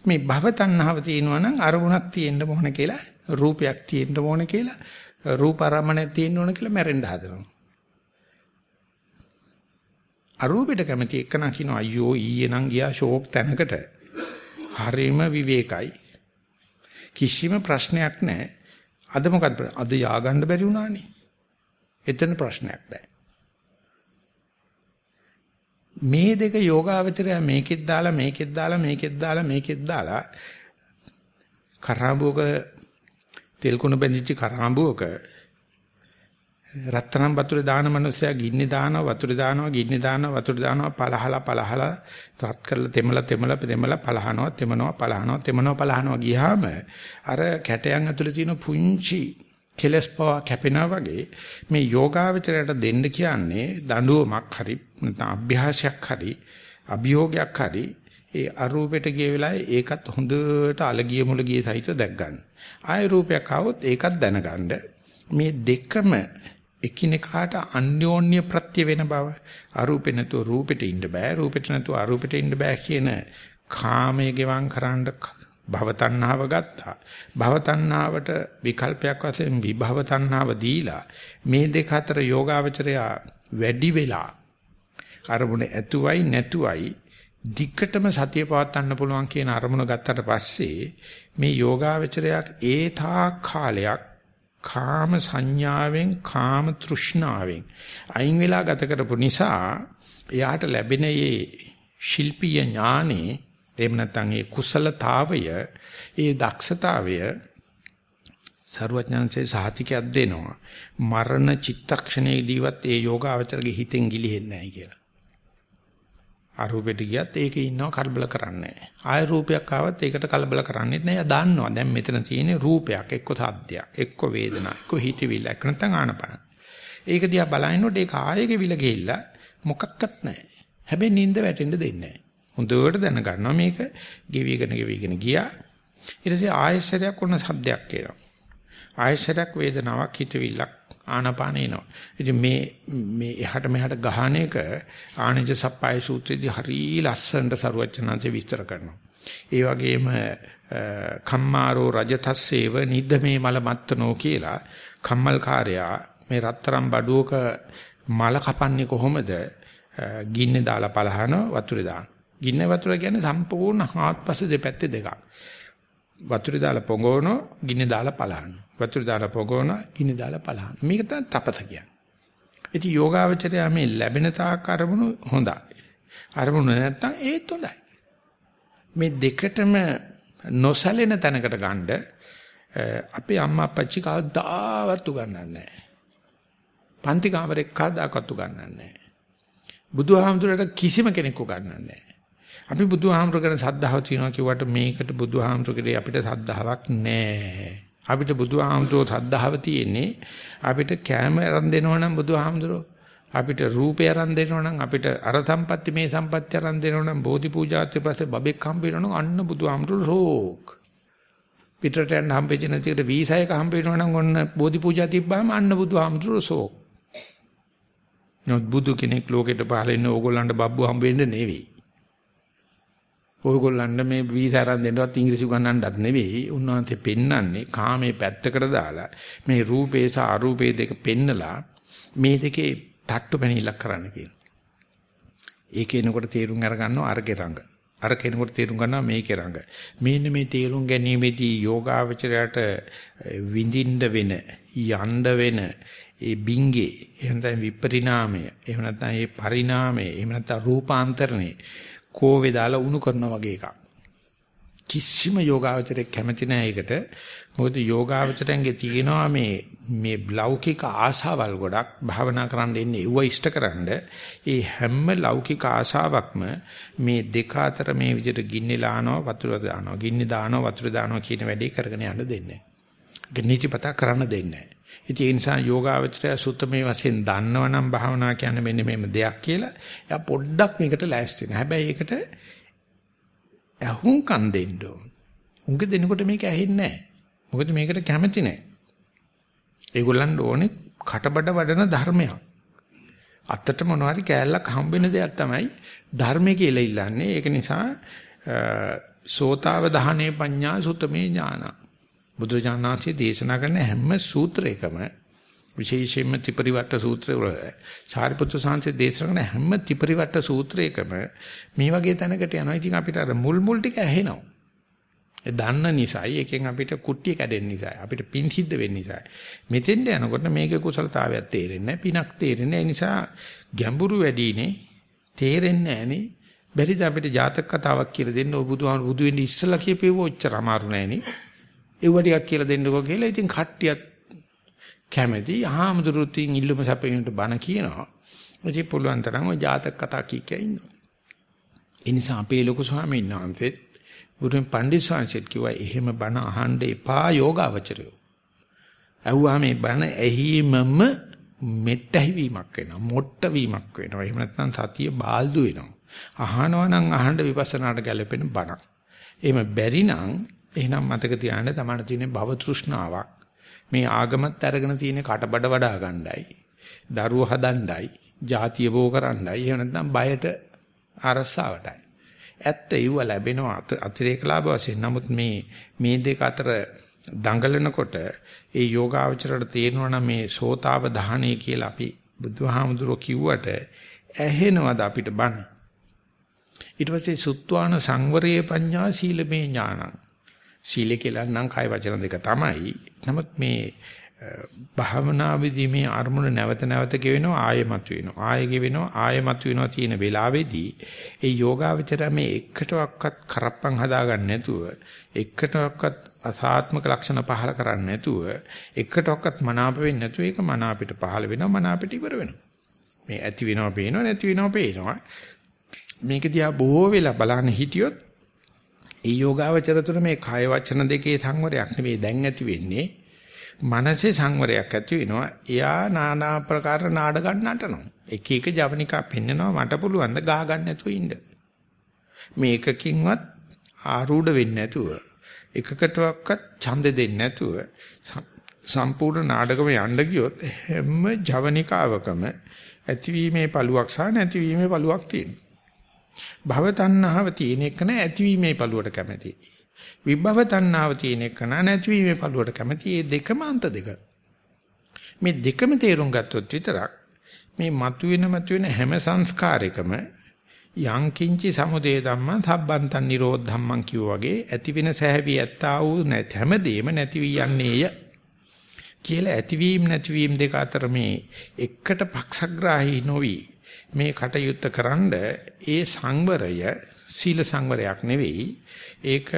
මේ භව තණ්හාව තියෙනවා නම් අරමුණක් තියෙන්න ඕන කියලා රූපයක් තියෙන්න ඕන කියලා රූප ආරම්මණයක් තියෙන්න ඕන කියලා මැරෙන්න හදනවා. අරූපෙට කැමති එක්කන කියනවා අයියෝ ඊයේ නම් ගියා ෂෝක් තැනකට. හරීම විවේකයි. කිසිම ප්‍රශ්නයක් නැහැ. අද මොකද අද යාගන්න බැරි වුණානේ. එතන ප්‍රශ්නයක් නැහැ. මේ දෙක යෝගාවචරය මේකෙත් දාලා මේකෙත් දාලා මේකෙත් දාලා මේකෙත් දාලා කරාඹුවක තෙල් කුණ බැඳිච්ච කරාඹුවක රත්තරන් වතුරේ දාන මනුස්සයා ගින්නේ දානවා වතුරේ දානවා ගින්නේ දානවා වතුරේ දානවා පලහලා පලහලා රත් කරලා තෙමලා තෙමලා තෙමලා පලහනවා තෙමනවා පලහනවා තෙමනවා පලහනවා ගියාම අර කැටයන් ඇතුලේ තියෙන පුංචි කෙලස් පව කැපෙනා වගේ මේ යෝගාවචරයට දෙන්න කියන්නේ දඬුවමක් හරි නැත්නම් අභ්‍යාසයක් හරි අභියෝගයක් හරි ඒ අරූපෙට ගිය වෙලාවේ ඒකත් හොඳට අලගිය මුලගිය සහිත දැක් ගන්න. ආය රූපයක් આવොත් ඒකත් දැනගන්න. මේ දෙකම එකිනෙකාට අන්‍යෝන්‍ය ප්‍රත්‍ය වෙන බව අරූපේ නැතුව රූපෙට ඉන්න බෑ රූපෙට නැතුව අරූපෙට ඉන්න බෑ කියන කාමයේ ගෙවම් කරන්න භව තණ්හාව ගත්තා. භව තණ්හාවට විකල්පයක් වශයෙන් විභව තණ්හාව දීලා මේ දෙක අතර යෝගාවචරය වැඩි වෙලා අරමුණ ඇතුවයි නැතුවයි දික්කටම සතිය පවත්වන්න පුළුවන් කියන අරමුණ ගත්තට පස්සේ මේ යෝගාවචරයක් ඒ තාක් කාලයක් කාම සංඥාවෙන් කාම තෘෂ්ණාවෙන් අයින් වෙලා ගත කරපු නිසා එයාට ලැබෙන මේ ශිල්පීය ඥානේ එහෙම නැත්නම් ඒ කුසලතාවය ඒ දක්ෂතාවය ਸਰවඥාන්සේ සාහිතිකයක් දෙනවා මරණ චිත්තක්ෂණයේදීවත් ඒ යෝගාවචරගේ හිතෙන් ගිලිහෙන්නේ නැහැ කියලා. අරූපෙට ගියත් ඒකේ ඉන්නව කලබල කරන්නේ නැහැ. ආය රූපයක් ආවත් ඒකට කලබල කරන්නේත් නැහැ. එයා දන්නවා දැන් මෙතන තියෙන රූපයක් එක්ක සද්දයක් එක්ක වේදනාවක් එක්ක හිතවිල්ල එක්ක නැත්නම් ආනපන. ඒක දිහා බලනකොට ඒක ආයෙක විල ගිහිල්ලා මොකක්වත් නැහැ. හැබැයි නිින්ද වැටෙන්න දෙන්නේ නැහැ. හොඳට දැනගන්නවා මේක ගෙවිගෙන ගෙවිගෙන ගියා. ඊට පස්සේ ආයෙසරයක් වුණ සද්දයක් එනවා. ආයශරයක් වේදනාවක් හිතවිල්ලක් ආනාපාන එනවා. ඉතින් මේ මේ එහාට මෙහාට ගහන එක ආනජ සප්පයි සූත්‍රයේදී හරි ලස්සනට සරුවචනාංශේ විස්තර කරනවා. ඒ වගේම කම්මාරෝ රජතස්සේව නිද්දමේ මල මත්තනෝ කියලා කම්මල්කාරයා මේ රත්තරම් බඩුවක මල කපන්නේ කොහොමද? ගින්නේ දාලා පලහන වතුරේ දාන. ගින්න වතුර කියන්නේ සම්පූර්ණ හාත්පස දෙපැත්තේ දෙකක්. වතුරේ දාලා පොඟවන ගින්නේ දාලා පලහන. වතුරේ දාලා පොඟවන ගින්නේ දාලා පලහන. මේක තමයි තපත කියන්නේ. ඉතින් යෝගාවචරය මේ ලැබෙන තාක් අරමුණු හොඳයි. අරමුණු නැත්තම් ඒත් හොඳයි. මේ දෙකටම නොසැලෙන තැනකට ගන්න අපේ අම්මා අප්පච්චි කවදාවත් උගන්වන්නේ නැහැ. පන්ති කාමරේ කවදාකවත් උගන්වන්නේ නැහැ. බුදුහාමුදුරට කිසිම කෙනෙක් උගන්වන්නේ නැහැ. අපි බුදුහාමුදුර ගැන සද්ධාව තියනවා කිව්වට මේකට බුදුහාමුදුරගේ අපිට සද්ධාාවක් නැහැ. අපිට බුදුහාමුදුරෝ සද්ධාව තියෙන්නේ අපිට කැම අරන් දෙනවනම් බුදුහාමුදුරෝ අපිට රූපය අරන් දෙනවනම් අපිට අර සම්පatti මේ සම්පatti අරන් දෙනවනම් බෝධි පූජාත්‍ය පස්සේ බබෙක් හම්බ වෙනවනම් අන්න බුදුහාමුදුරෝ රෝක් පිටරට යන්න හම්බෙච්ච නැතිකට වීසා එක හම්බ වෙනවනම් ඔන්න බෝධි පූජා තිබ්බාම අන්න බුදුහාමුදුරෝ සෝක් නමුත් බුදු කෙනෙක් ලෝකෙට පහළ ඉන්න ඕගොල්ලන්ට බබ්බු හම්බ වෙන්න නෙවෙයි. ඕගොල්ලන්ට මේ වීසා අරන් දෙන්නවත් ඉංග්‍රීසි උගන්වන්නත් නෙවෙයි. උන්වහන්සේ පෙන්වන්නේ කාමයේ පැත්තකට දාලා මේ රූපේ සහ අරූපේ දෙක පෙන්නලා මේ දෙකේ තට්ටු පැනිලක් කරන්න කියලා. ඒකේනකොට තේරුම් අරගන්නවා අරගේ රඟ. අර කෙනෙකුට තේරුම් ගන්නවා මේකේ රඟ. මෙන්න මේ තේරුම් ගැනීමේදී යෝගාවචරයට විඳින්න වෙන යන්න වෙන ඒ බින්ගේ එහෙම නැත්නම් විපරිණාමය එහෙම නැත්නම් ඒ පරිණාමය එහෙම නැත්නම් රූපාන්තරණය කෝවේ දාලා උණු කරනා වගේ එකක් කිසිම යෝගාවචරයක් කැමති නැහැ ඒකට මොකද යෝගාවචරයන්ගේ තියෙනවා මේ මේ ලෞකික ආශාවල් ගොඩක් භාවනා කරන්න ඉන්නේ ඒව ඉෂ්ටකරනද ඒ හැම ලෞකික ආශාවක්ම මේ දෙක අතර මේ විදිහට ගින්නේ ලානවා වතුර දානවා ගින්නේ දානවා වතුර දානවා කියන වැඩේ කරගෙන යන්න දෙන්නේ නැහැ. නීතිපතා කරන්න දෙන්නේ නැහැ. ඉතින් ඒ නිසා යෝගාවචරය සුත්තමේ වශයෙන් දන්නවනම් භාවනා කියන්නේ මෙන්න මේම දෙයක් කියලා. එයා පොඩ්ඩක් මේකට ලෑස්ති වෙනවා. හැබැයි ඒකට ඇහුම් කන් දෙන්න ඕන. උංග දෙනකොට මේක ඇහෙන්නේ නැහැ. මොකද මේකට කැමති නැහැ. ඒගොල්ලන්ට ඕනේ කටබඩ වඩන ධර්මයක්. අත්තට මොනවාරි කෑල්ලක් හම්බෙන දෙයක් තමයි ධර්මය කියලා ඉල්ලන්නේ. ඒක නිසා සෝතාව දහනේ පඤ්ඤා සුතමේ ඥානා බුදුජානනාංශයේ දේශනා කරන හැම සූත්‍රයකම විශේෂයෙන්ම ත්‍රිපරිවට්ට සූත්‍රය වල සාරිපුත්‍ර සාංශයේ දේශනා කරන හැම ත්‍රිපරිවට්ට සූත්‍රයකම මේ වගේ තැනකට යනවා. ඉතින් අපිට අර මුල් මුල් ටික ඇහෙනවා. ඒ දන්න නිසායි එකෙන් අපිට කුට්ටිය කැඩෙන්න නිසායි අපිට පින් සිද්ධ වෙන්න නිසායි. මෙතෙන්ට යනකොට මේකේ කුසලතාවයක් තේරෙන්නේ පිනක් තේරෙන්නේ නිසා ගැඹුරු වැඩිනේ තේරෙන්නේ නැහනේ බැරිද අපිට ජාතක කතාවක් කියලා දෙන්න? ඔය බුදුහාමුදුරු බුදු වෙන්න ඉස්සලා කියපේව ඔච්චර අමාරු නෑනේ ඒව ටිකක් කියලා දෙන්නකෝ කියලා ඉතින් කට්ටියත් කැමැති ආහමදුරුත්ින් ඉල්ලුම සැපේකට බණ කියනවා. ඉතින් පුළුවන් තරම් ඔය ජාතක කතා කිය කිය ඉන්නවා. ඒ නිසා අපේ ලොකු ස්වාමීන් වහන්සේත් බුදුන් පණ්ඩිත ස්වාමීන් කිව්වා එහෙම බණ අහන්න එපා යෝගාවචරයෝ. ඇහුවා මේ බණ ඇහිමම මෙට්ටහි වීමක් වෙනවා. මොට්ට වීමක් වෙනවා. එහෙම නැත්නම් සතිය බාල්දු වෙනවා. අහනවා නම් අහන්න විපස්සනාට ගැලපෙන බණක්. එහෙම බැරි නම් එහෙනම් මතක තියාගන්න තමන්න තියෙන භව තෘෂ්ණාවක්. මේ ආගමත් අරගෙන තියෙන කටබඩ වඩා ගන්නයි. දරුව හදන්නයි, ಜಾතිය බෝ කරන්නයි, එහෙම නැත්නම් බයට අරසාවටයි. ඇත්ත ඉව ලැබෙනවා අතිරේක ලාභ වශයෙන්. නමුත් මේ මේ දෙක අතර දඟලනකොට ඒ යෝගාවචරයට තේරෙනවා මේ සෝතාව දහණය කියලා අපි බුදුහාමුදුරුවෝ කිව්වට ඇහෙනවද අපිට බණ ඊට පස්සේ සුත්වාන සංවරයේ පඤ්ඤා සීලමේ ඥානං සීලය කියලා නම් කාය වචන දෙක තමයි. නමුත් මේ භාවනාවේදී මේ අරමුණ නැවත නැවත ගෙවෙනවා ආයෙමත් වෙනවා. ආයෙ ගෙවෙනවා ආයෙමත් වෙනවා තියෙන වෙලාවේදී ඒ යෝගාවචරය මේ එකටවත් කරප්පන් හදාගන්න නැතුව එකටවත් අසාත්මක ලක්ෂණ පහල කරන්නේ නැතුව එකටවත් මනාප වෙන්නේ නැතුව ඒක මනාපිට පහල වෙනවා මනාපිට ඉවර වෙනවා. මේ ඇති වෙනවා පේනවා නැති වෙනවා පේනවා. මේක දිහා බොහෝ වෙලා බලන්න හිටියොත් ඒ යෝගාවචර තුළ මේ කාය වචන දෙකේ සංවරයක් නෙවෙයි දැන් ඇති වෙන්නේ. මනසේ සංවරයක් ඇති වෙනවා. එයා নানা ආකාර නාඩගම් නටනවා. එක එක ජවනිකා පෙන්නනවා මට පුළුවන් ද ගහ ගන්න නැතුව ඉන්න. මේ එකකින්වත් ආරූඪ වෙන්නේ නැතුව එකකටවත් ඡන්ද දෙන්නේ නැතුව සම්පූර්ණ නාටකම යන්න ගියොත් හැම ජවනිකාවකම ඇතිවීමේ පළුවක් සහ නැතිවීමේ පළුවක් තියෙනවා. භව තණ්හාව තියෙන එක නෑ ඇතිවීමේ පළුවට කැමති. විභව තණ්හාව තියෙන එක නෑ නැතිවීමේ පළුවට කැමති. මේ දෙකම අන්ත දෙක. මේ දෙකම තේරුම් ගත්තොත් විතරක් මේ මතුවෙන මතුවෙන හැම සංස්කාරයකම යංකින්චි සමුදේ ධම්මං සබ්බන්තං නිරෝධ ධම්මං කිව්වා වගේ ඇති වෙන සැහැවි ඇත්තා වූ නැති හැමදේම නැති වී යන්නේය කියලා ඇතිවීම නැතිවීම දෙක අතර මේ එකට පක්ෂග්‍රාහී නොවි මේ කටයුත්ත කරන්ඩ ඒ සංවරය සීල සංවරයක් නෙවෙයි ඒක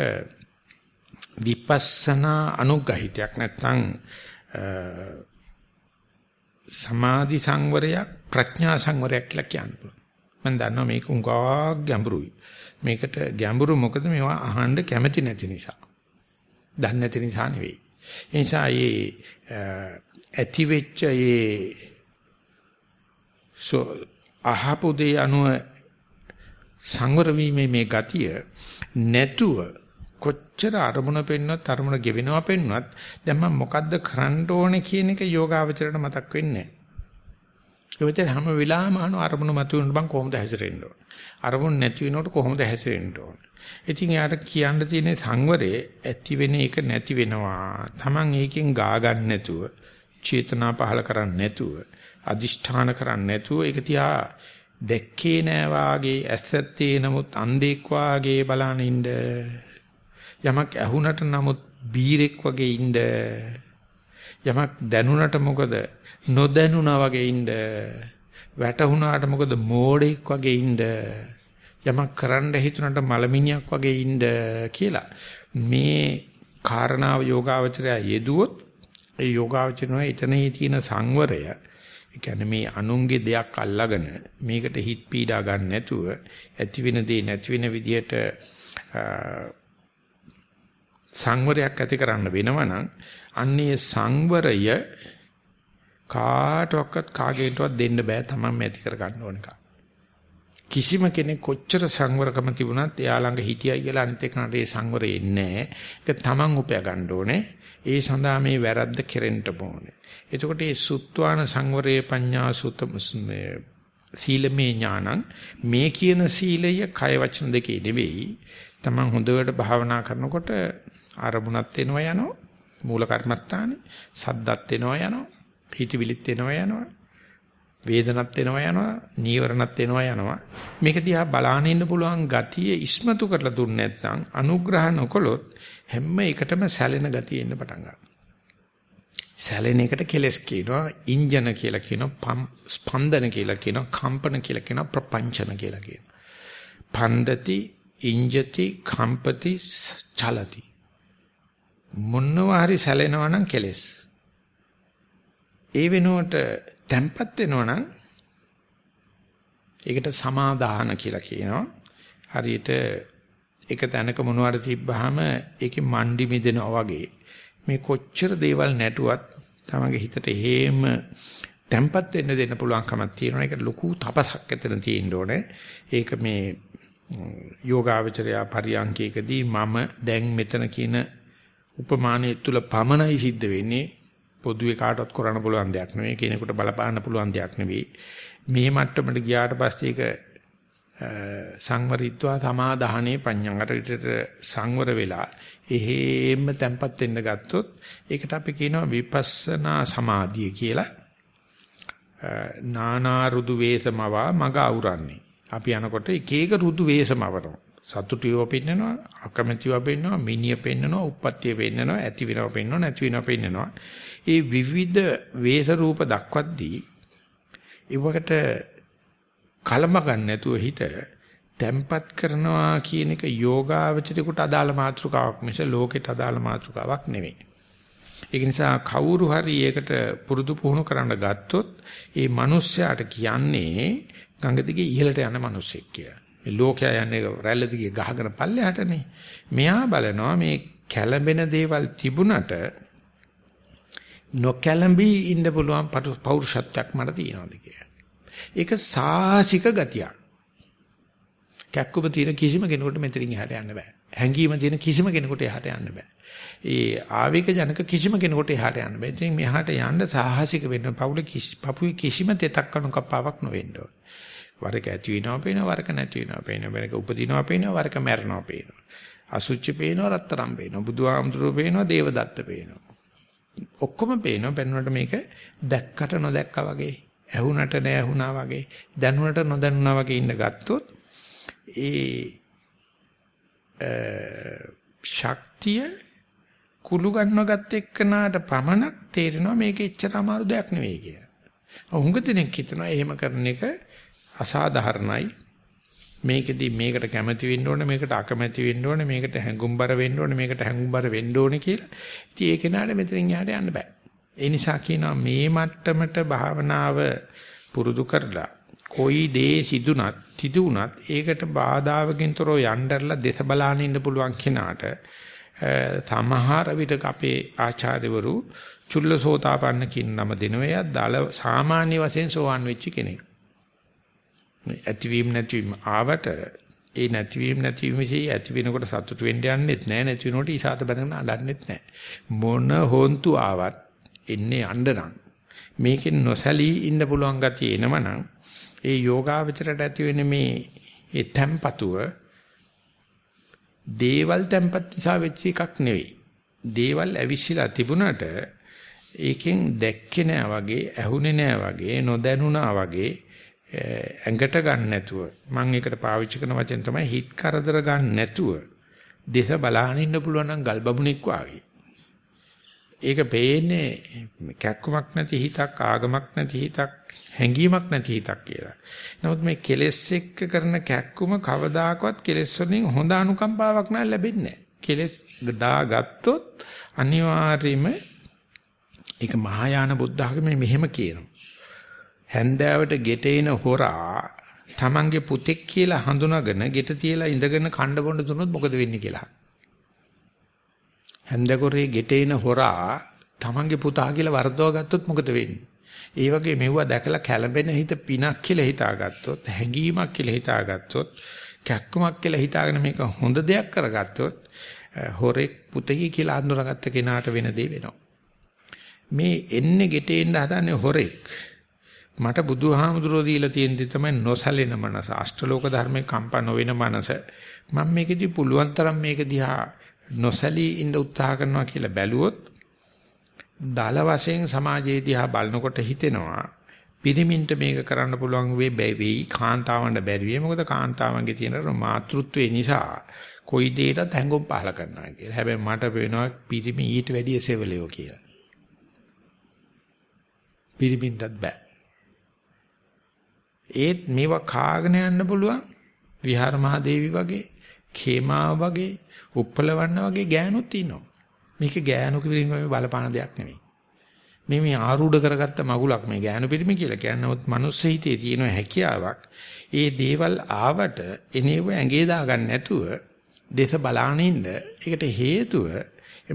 විපස්සනා අනුග්‍රහිතයක් නැත්නම් සමාධි සංවරයක් ප්‍රඥා සංවරයක් කියලා කියන්න පුළුවන්. මම දන්නවා මේක උඟා ගැඹුරුයි. මේකට ගැඹුරු මොකද මේවා අහන්න කැමති නැති නිසා. දන්නේ නැති නිසා නෙවෙයි. ඒ නිසා මේ ඇති වෙච්ච මේ සෝ අහපු දේ අනුව සංවර වීමේ මේ ගතිය නැතුව කොච්චර අරමුණ පෙන්වත් අරමුණ ගෙවෙනවා පෙන්වත් දැන් මම මොකද්ද කරන්න ඕනේ කියන එක යෝගාවචරයට මතක් වෙන්නේ නැහැ. ඒවිතර හැම වෙලාවෙම අහන අරමුණ මතුවෙන්න බං කොහොමද හැසිරෙන්න ඕන. අරමුණ නැති වෙනකොට කොහොමද හැසිරෙන්න ඕන. ඉතින් යාට කියන්න තියෙන සංවරයේ ඇති වෙන එක නැති වෙනවා. Taman ඒකෙන් ගා ගන්න නැතුව, චේතනා පහල කරන්නේ නැතුව, අදිෂ්ඨාන කරන්නේ නැතුව ඒක තියා දැක්කේ නෑ වාගේ ඇස්සත්තේ නමුත් අන්ධෙක් වාගේ බලන ඉන්න. යමක් ඇහුනට නමුත් බීරෙක් වගේ ඉන්න. යමක් දැනුණට මොකද නොදැනුණා වගේ ඉන්න. වැටුණාට මොකද මෝඩෙක් වගේ ඉන්න. යමක් කරන්න හිතුණට මලමිණියක් වගේ ඉන්න කියලා. මේ කාරණාව යෝගාවචරය යෙදුවොත් ඒ යෝගාවචරණය එතනයේ තියෙන සංවරය ඒ කියන්නේ මේ අනුන්ගේ දෙයක් අල්ලාගෙන මේකට හිත පීඩා ගන්න නැතුව ඇති වෙන දේ නැති වෙන විදියට සංවරයක් ඇති කරන්න වෙනවනම් අන්නේ සංවරය කාටවත් කාගේටවත් දෙන්න බෑ තමන්ම ඇති කර ගන්න ඕන එක. කිසිම කෙනෙක් කොච්චර සංවරකම තිබුණත් එයා ළඟ හිටියයි කියලා අනිත් එක්කනට ඒ සංවරය එන්නේ ඒක තමන් උපයා ගන්න ඕනේ. ඒ සඳහා මේ වැරද්ද කෙරෙන්න ඕනේ. එතකොට මේ සුත්වාන සංවරයේ පඤ්ඤා සුත සීලමේ ඥානං මේ කියන සීලය කය වචන දෙකේ නෙවෙයි. තමන් හොඳට භාවනා කරනකොට අරමුණත් එනවා යනවා මූල කර්මස්ථානේ සද්දත් එනවා යනවා හිතවිලිත් එනවා යනවා වේදනත් එනවා යනවා නීවරණත් එනවා යනවා මේක දිහා බලාගෙන ඉන්න පුළුවන් ගතිය ඉස්මතු කරලා දුන්නේ නැත්නම් අනුග්‍රහ නොකළොත් හැම එකටම සැලෙන ගතිය එන්න පටන් ගන්නවා සැලෙන එකට කෙලස් කියනවා ඉන්ජන කියලා කියනවා ස්පන්දන කියලා කියනවා කම්පන කියලා කියනවා ප්‍රපංචන කියලා කියනවා පන්දති ඉංජති කම්පති චලති මොනවා හරි සැලෙනවා නම් කෙලස්. ඒ වෙනුවට තැම්පත් වෙනවා නම් ඒකට සමාදාන කියලා කියනවා. හරියට එක තැනක මොනවාරි තිබ්බහම ඒකේ මණ්ඩි මිදෙනවා වගේ මේ කොච්චර දේවල් නැටුවත් තමගේ හිතට හේම තැම්පත් වෙන්න දෙන්න පුළුවන්කමක් තියෙනවා. ඒක ලොකු තපසක් ඇතන තියෙන්න ඕනේ. ඒක මේ යෝගාවචරයා පරියන්කේකදී මම දැන් මෙතන කියන උපමානයේ තුල පමණයි සිද්ධ වෙන්නේ පොදුවේ කාටවත් කරන්න පුළුවන් දෙයක් නෙවෙයි කෙනෙකුට බලපාන්න පුළුවන් දෙයක් නෙවෙයි මේ මට්ටමට ගියාට පස්සේ ඒක සංවරිත්වා සමාදාහනේ පඤ්ඤාකට විතර සංවර වෙලා එහෙම තැම්පත් වෙන්න ගත්තොත් ඒකට අපි කියනවා විපස්සනා සමාධිය කියලා. නානා රුදු වේසමවා මග අවුරන්නේ. අපි යනකොට එක එක රුදු වේසමවරනවා සතුටියව පෙන්නනවා අකමැතිව පෙන්නනවා මිනිය පෙන්නනවා උප්පත්තිය පෙන්නනවා ඇති වෙනව පෙන්නනවා නැති වෙනව පෙන්නනවා. ඒ විවිධ වේස රූප දක්වද්දී ඒවකට කලම ගන්න නැතුව හිත තැම්පත් කරනවා කියන එක යෝගාවචරිකට අදාළ මාතෘකාවක් මිස ලෝකෙට අදාළ මාතෘකාවක් නෙවෙයි. ඒක නිසා කවුරු හරි ඒකට පුරුදු පුහුණු කරන්න ගත්තොත් ඒ මිනිස්යාට කියන්නේ ගඟ දිගේ ඉහළට යන මිනිසෙක් කියලා. මේ ලෝකයා යන්නේ රැල්ල දිගේ ගහගෙන පල්ලෙහාටනේ. මෙහා බලනවා මේ කැළඹෙන දේවල් තිබුණට නොකැළඹී ඉන්න පුළුවන් පෞරුෂත්වයක් මට තියෙනවාද කියලා. ඒක සාසික ගතියක්. කැක්කුම තියෙන කිසිම කෙනෙකුට මෙතනින් එහාට යන්න බෑ. හැංගීම තියෙන කිසිම කෙනෙකුට එහාට යන්න බෑ. ඒ ආවේග ජනක කිසිම කෙනෙකුට එහාට යන්න බෑ. ඉතින් මෙහාට යන්න සාහසික වෙන්න පවුල පපුවේ කිසිම තෙතක් කණු කපාවක් නොවෙන්න ඕන. වරක ඇති වෙනවා පේනවා වරක නැති වෙනවා පේනවා වරක උපදිනවා පේනවා වරක මැරෙනවා පේනවා. අසුචි පේනවා රත්තරම් පේනවා බුදුහාමුදුරුවෝ පේනවා දේවදත්ත පේනවා. ඔක්කොම පේනවා පෙන්වන්නට මේක දැක්කට නොදැක්කා වගේ ඇහුණට නැහුණා වගේ දැනුණට නොදැනුණා වගේ ඉන්න ගත්තොත් ඒ ශක්තිය කුළු ගන්නවගත් එක්කනාට පමණක් තේරෙනවා මේක එච්චර අමාරු දෙයක් නෙවෙයි කියලා. හුඟ දෙනෙක් හිතනවා එහෙම කරන එක අසාධාරණයි. මේකෙදි මේකට කැමති වෙන්න ඕනේ මේකට අකමැති වෙන්න ඕනේ මේකට හැඟුම්බර වෙන්න ඕනේ මේකට හැඟුම්බර වෙන්න ඕනේ කියලා. ඉතින් ඒ කෙනාට මෙතනින් යහට යන්න බෑ. ඒ නිසා කියනවා මේ මට්ටමට භාවනාව පුරුදු කරලා කොයි දේ සිදුනත් තිදුනත් ඒකට බාධාවකින් තොරව යnderලා දේශ බලාන ඉන්න පුළුවන් කෙනාට තමහර විටක අපේ ආචාර්යවරු චුල්ලසෝතාපන්න කියන නම දෙනවා දල සාමාන්‍ය වශයෙන් සෝවන් වෙච්ච කෙනෙක්. ඇතිවීම නැතිවීම ආවට ඒ නැතිවීම නැතිවීම විශ්ේ ඇති වෙනකොට සතුටු වෙන්න යන්නෙත් නැහැ නැති වෙනකොට ඊසాత බඳගෙන අඬන්නෙත් නැහැ. මොන හොන්තු ආවත් එන්නේ අඬනම් මේකෙන් නොසැලී ඉන්න පුළුවන් ගතිය එනවනම් ඒ යෝගාවචරයට ඇති වෙන මේ ඒ tempatuව දේවල් tempat නිසා වෙච්ච එකක් නෙවෙයි. දේවල් ඇවිස්සලා තිබුණට ඒකෙන් දැක්කේ නෑ වගේ, ඇහුනේ නෑ වගේ, නොදැනුණා වගේ ඇඟට ගන්න නැතුව මම ඒකට පාවිච්චි කරන වචන තමයි හිත කරදර ගන්න නැතුව දේශ බලාගෙන ඉන්න පුළුවන් නම් ගල් බබුණෙක් වාගේ. ඒක පේන්නේ කැක්කමක් නැති හිතක් ආගමක් නැති හිතක් හැඟීමක් නැති හිතක් කියලා. නමුත් මේ කෙලෙස් එක්ක කරන කැක්කුම කවදාකවත් කෙලෙස් වලින් හොඳ අනුකම්පාවක් නෑ ලැබෙන්නේ නෑ. කෙලෙස් දාගත්තොත් අනිවාර්යයෙන්ම ඒක මහායාන බුද්ධ ආගමේ මෙහෙම කියනවා. හැන්දෑවට ගෙටේන හොරා තමන්ගේ පුතෙක් කියලා හඳුනාගෙන ගෙට තියලා ඉඳගෙන කණ්ඩ බොණ්ඩ දුනොත් මොකද වෙන්නේ කියලා. හැන්දකොරේ ගෙටේන හොරා තමන්ගේ පුතා කියලා වර්ධව ගත්තොත් මොකද වෙන්නේ? ඒ වගේ මෙවුවා දැකලා කැළඹෙන හිත පිනක් කියලා හිතාගත්තොත්, හැඟීමක් කියලා හිතාගත්තොත්, කැක්කමක් කියලා හිතාගෙන මේක හොඳ දෙයක් කරගත්තොත්, හොරෙක් පුතේ කියලා අඳුරගත්ත කෙනාට වෙන දේ වෙනවා. මේ එන්නේ ගෙටේන්න හදන්නේ හොරෙක්. මට බුදුහාමුදුරෝ දීලා තියෙන දේ තමයි නොසැලෙන මනස, අෂ්ටලෝක ධර්මේ කම්පා නොවන මනස. මම මේකෙදි පුළුවන් තරම් මේක දිහා නොසැලී ඉන්න උත්සාහ කරනවා කියලා බැලුවොත් දල වශයෙන් සමාජයේ දිහා බලනකොට හිතෙනවා පිරිමින්ට මේක කරන්න පුළුවන් වෙයි බැවි කාන්තාවන්ට බැරි වෙයි මොකද කාන්තාවන්ගේ තියෙන මාතෘත්වය නිසා කොයි දෙයකටත් හැංගුම් පහල කරනවා කියලා. හැබැයි මට පේනවා පිරිමි ඊට වැඩිය සෙවලියෝ කියලා. පිරිමින්ටත් බෑ. ඒත් මේවා කාගෙන යන්න පුළුවන් විහාර මහදේවි වගේ, khේමා වගේ, උප්පලවන්න වගේ ගෑනුත් ඉන්නවා. මේක ගෑනු පිළිම බලපාන දෙයක් නෙමෙයි. මේ මේ ආරූඪ කරගත්ත මගුලක් මේ ගෑනු පිළිම කියලා කියනවොත් මනුස්ස හිතේ තියෙන හැකියාවක්. ඒ දේවල් ආවට එනේව ඇඟේ දාගන්න නැතුව දේශ බලාගෙන ඉන්න. ඒකට හේතුව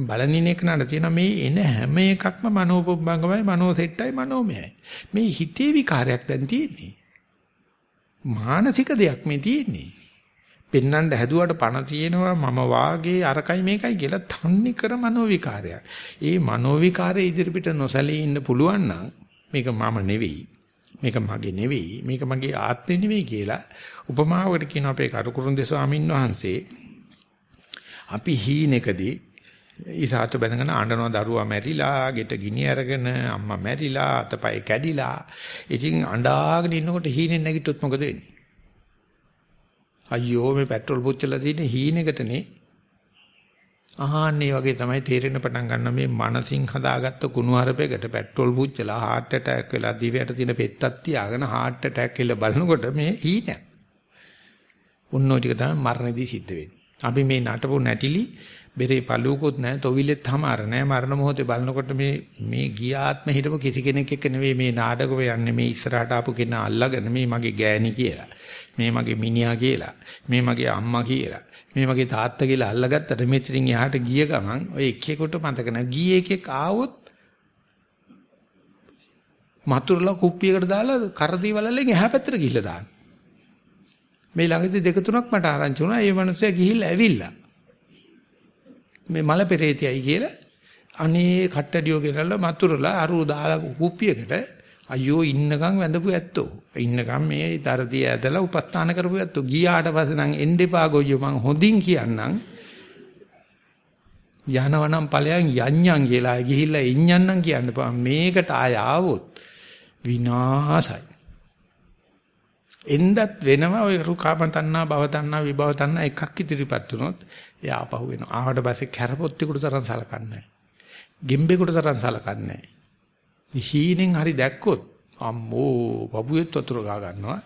බලනින් එක නඩ තියෙන මේ එන හැම එකක්ම මනෝපොබ්බංගමයි මනෝසෙට්ටයි මනෝමයයි. මේ හිතේ විකාරයක් දැන් තියෙන්නේ. මානසික දෙයක් මේ තියෙන්නේ. පෙන්නන්න හැදුවට පණ තියෙනවා මම වාගේ අරකයි මේකයි කියලා තන්නේ කර මනෝ විකාරයක්. ඒ මනෝ විකාරයේ ඉදිරිපිට නොසැලී ඉන්න පුළුවන් නම් මේක මම නෙවෙයි. මේක මගේ නෙවෙයි. මේක මගේ ආත්මෙ නෙවෙයි කියලා උපමාවකට කියන අපේ කරුකුරුන්දේ ස්වාමීන් වහන්සේ අපි හීනෙකදී ඉසాత බැඳගෙන ආඬනවා දරුවා මැරිලා, ගෙට ගිනි අරගෙන අම්මා මැරිලා, අතපය කැඩිලා. ඉතින් අඬාගෙන ඉන්නකොට හීනෙන් නැගිට්ටොත් මොකද වෙන්නේ? අයියෝ මේ පෙට්‍රල් පුච්චලා තියෙන හීනෙකටනේ ආහන්නේ වගේ තමයි තේරෙන්න පටන් ගන්න මේ මනසින් හදාගත්ත කුණු හරපයකට පෙට්‍රල් පුච්චලා heart attack වෙලා දිවයට තියෙන පෙත්තක් තියාගෙන heart attack කියලා බලනකොට මේ හීනක්. උන්නෝ ටික තමයි මරණදී සිද්ධ වෙන්නේ. අපි මේ නටපු නැටිලි බෙරේ පළුවකුත් නැහැ, තොවිලෙත් හමාර නැහැ. මරණ මොහොතේ බලනකොට මේ මේ ගියාත්ම හිටපු කිසි කෙනෙක් එක්ක නෙවෙයි මේ නාටකෙ යන්නේ මේ ඉස්සරහට ආපු කෙනා අල්ලගෙන මේ මගේ ගෑණි කියලා. මේ මගේ මිනිහා කියලා. මේ මගේ අම්මා කියලා. මේ මගේ තාත්තා කියලා අල්ලගත්තට මෙතනින් එහාට ගිය ගමන් ඔය එක එකට මතක නැහැ. ගියේ එකෙක් ආවොත් මතුරුලා කුප්පියකට දාලා කරදී වලල්ලෙන් එහා පැත්තට ගිහිල්ලා දාන්න. මේ ළඟදී දෙක තුනක් මට ආරංචි වුණා. ඒ මනුස්සයා ගිහිල්ලා ඇවිල්ලා. මේ මල පෙරේතයයි කියලා අනේ කට්ටඩියෝ ගෙනල්ලා මතුරුලා අරු දාලා කුප්පියකට අයියෝ ඉන්නකම් වැඳපු ඇත්තෝ. ඉන්නකම් මේ දරදී ඇදලා උපස්ථාන කරපු ඇත්තෝ. ගියාට පස්සේ නම් එන්න එපා ගොයියෝ මං හොඳින් කියන්නම්. යනවනම් ඵලයන් යඤ්ඤං කියලා ගිහිල්ලා ඉඤ්ඤන්නම් කියන්න බෑ. මේකට ආය ආවොත් විනාසයි. එන්නත් වෙනවා ඔය රුකාපන් තණ්හා භව තණ්හා විභව තණ්හා එකක් ඉදිරිපත් වුණොත් එයා ආපහු වෙනවා. ආවට පස්සේ කැරපොත්තෙකුට තරම් සලකන්නේ නැහැ. ගෙම්බෙකුට තරම් සලකන්නේ නැහැ. හීනෙන් හරි දැක්කොත් අම්මෝ බබුවෙත් වතුර ගා ගන්නවා.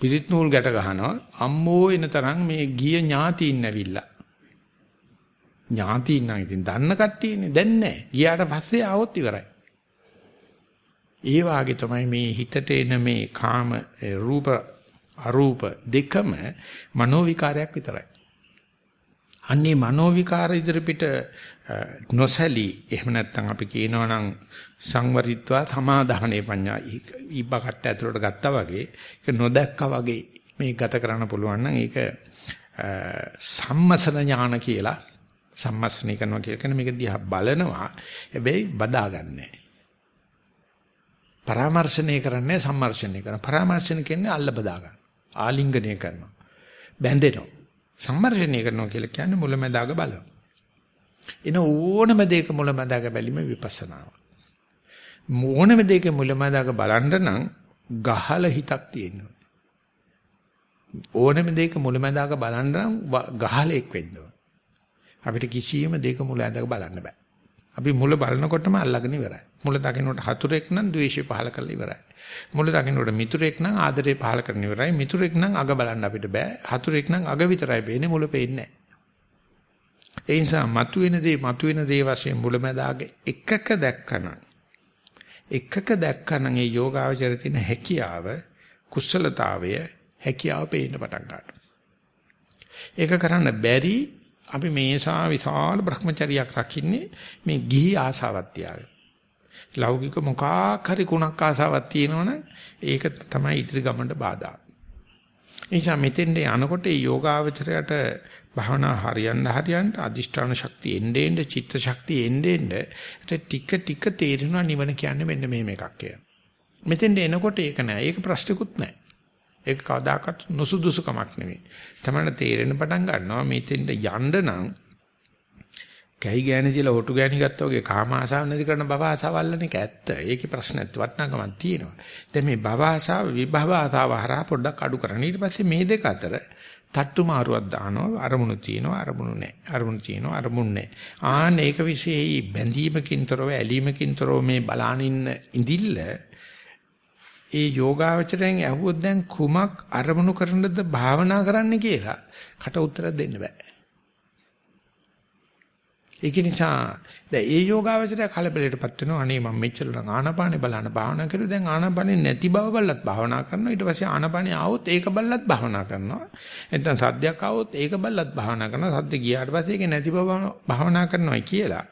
පිරිත් නූල් ගැට ගහනවා. අම්මෝ එන තරම් මේ ගිය ඥාතියින් ඇවිල්ලා. ඥාතියින් නම් ඉතින් දන්න කට්ටියනේ දැන් නැහැ. ගියාට පස්සේ ආවොත් ඉවරයි. ඒ වාගේ තමයි මේ හිතට එන මේ කාම රූප අරූප දෙකම මනෝ විකාරයක් විතරයි. අන්නේ මනෝ විකාර ඉදිරිපිට නොසැලී එහෙම නැත්නම් අපි කියනවා නම් සංවරිත්වා සමාදාහනේ පඤ්ඤා ඉබ්බකට ඇතුළට ගත්තා වගේ ඒක නොදැක්කා වගේ මේ ගත කරන්න පුළුවන් නම් ඒක සම්මසන ඥාන කියලා සම්මස්නී කරනවා කියලා කියන මේක දිහා බලනවා හැබැයි බදාගන්නේ පරාමර්ශණය කරන්නේ සම්මර්ෂණය කරන පරාමර්ශණ කියන්නේ අල්ල බදා ගන්න ආලිංගනය කරනවා. බැඳෙනවා. සම්මර්ෂණය කරනවා කියලා කියන්නේ මුලැමැදාග බලනවා. එන ඕනම දෙයක මුලැමැදාග බැලීම විපස්සනාව. ඕනම දෙයක මුලැමැදාග බලන්න නම් ගහල හිතක් තියෙනවා. ඕනම දෙයක මුලැමැදාග බලන්න නම් ගහලෙක් වෙන්න ඕන. අපිට කිසියම් දෙයක මුල ඇඳක බලන්න බෑ. අපි මුල බලනකොටම අල්ලගෙන ඉවරයි. මුල දකින්නකොට හතුරෙක් නම් ද්වේෂය පහල කරලා ඉවරයි. මුල දකින්නකොට මිතුරෙක් නම් ආදරේ පහල කරන ඉවරයි. මිතුරෙක් නම් අග බලන්න අපිට බෑ. හතුරෙක් නම් අග විතරයි පේන්නේ මුල පේන්නේ නැහැ. ඒ නිසා මතුවෙන දේ මතුවෙන දේ වශයෙන් මුලැමැදාගේ එකක දැක්කනම් එකක දැක්කනම් ඒ යෝගාවචර තියෙන හැකියාව කුසලතාවය හැකියාව පේන්න පටන් ගන්නවා. ඒක කරන්න බැරි අපි මේසා විශාල භ්‍රමචරියක් රකින්නේ මේ ගිහි ආසාවක් තියාගෙන. ලෞකික මොකක් හරි කුණක් ආසාවක් තියෙනවනම් ඒක තමයි ඉදිරි ගමනට බාධා. එනිසා මෙතෙන්ට යනකොට මේ යෝගාවචරයට භවනා හරියන්න හරියන්න අදිෂ්ඨාන ශක්තිය එන්නේ එන්නේ චිත්ත ශක්තිය එන්නේ එන්නේ ටික ටික තේරෙනවා නිවන කියන්නේ මෙන්න මෙහෙම එකක් කියලා. මෙතෙන්ට එනකොට ඒක නෑ. ඒක ප්‍රශ්නකුත් නෑ. ඒක කවදාකවත් නුසුදුසුකමක් නෙවෙයි. තමයි තේරෙන්න පටන් ගන්නවා මෙතෙන්ට යන්න නම් කැහි ගෑණි කියලා හොටු ගෑණි ගත්තා වගේ කාම ආසාව නැති කරන භව ආසාවල්ලන එක ඇත්ත. ඒකේ ප්‍රශ්න නැත් වටනකමක් තියෙනවා. දැන් මේ භව ආසාව විභව ආසාව හරහා පොඩ්ඩක් අඩු කරන්න. ඊට පස්සේ මේ දෙක අතර තට්ටු මාරුවක් දානවා. අරමුණු තියෙනවා, අරමුණු නැහැ. අරමුණු තියෙනවා, අරමුණු නැහැ. ආන්න ඒක විශේෂයි බැඳීමකින් තොරව ඇලීමකින් තොරව මේ බලානින්න ඉඳිල්ල ඒ යෝගාවචරයෙන් ඇහුවොත් දැන් කුමක් අරමුණු කරන්නද භාවනා කරන්න කියලා කට උත්තර දෙන්න බෑ. ඒක නිසා දැන් ඒ යෝගාවචරය කලබලයටපත් වෙනවා. අනේ මම මෙච්චර නම් ආනාපානේ බලන්න භාවනා කරුවා දැන් ආනාපානේ නැති බව බලලත් භාවනා කරනවා. ඊට පස්සේ ආනාපානේ ආවොත් ඒක බලලත් භාවනා කරනවා. නැත්නම් සද්දයක් ආවොත් ඒක බලලත් භාවනා කරනවා. සද්ද ගියාට පස්සේ ඒක නැති බව භාවනා කරනවා කියලා.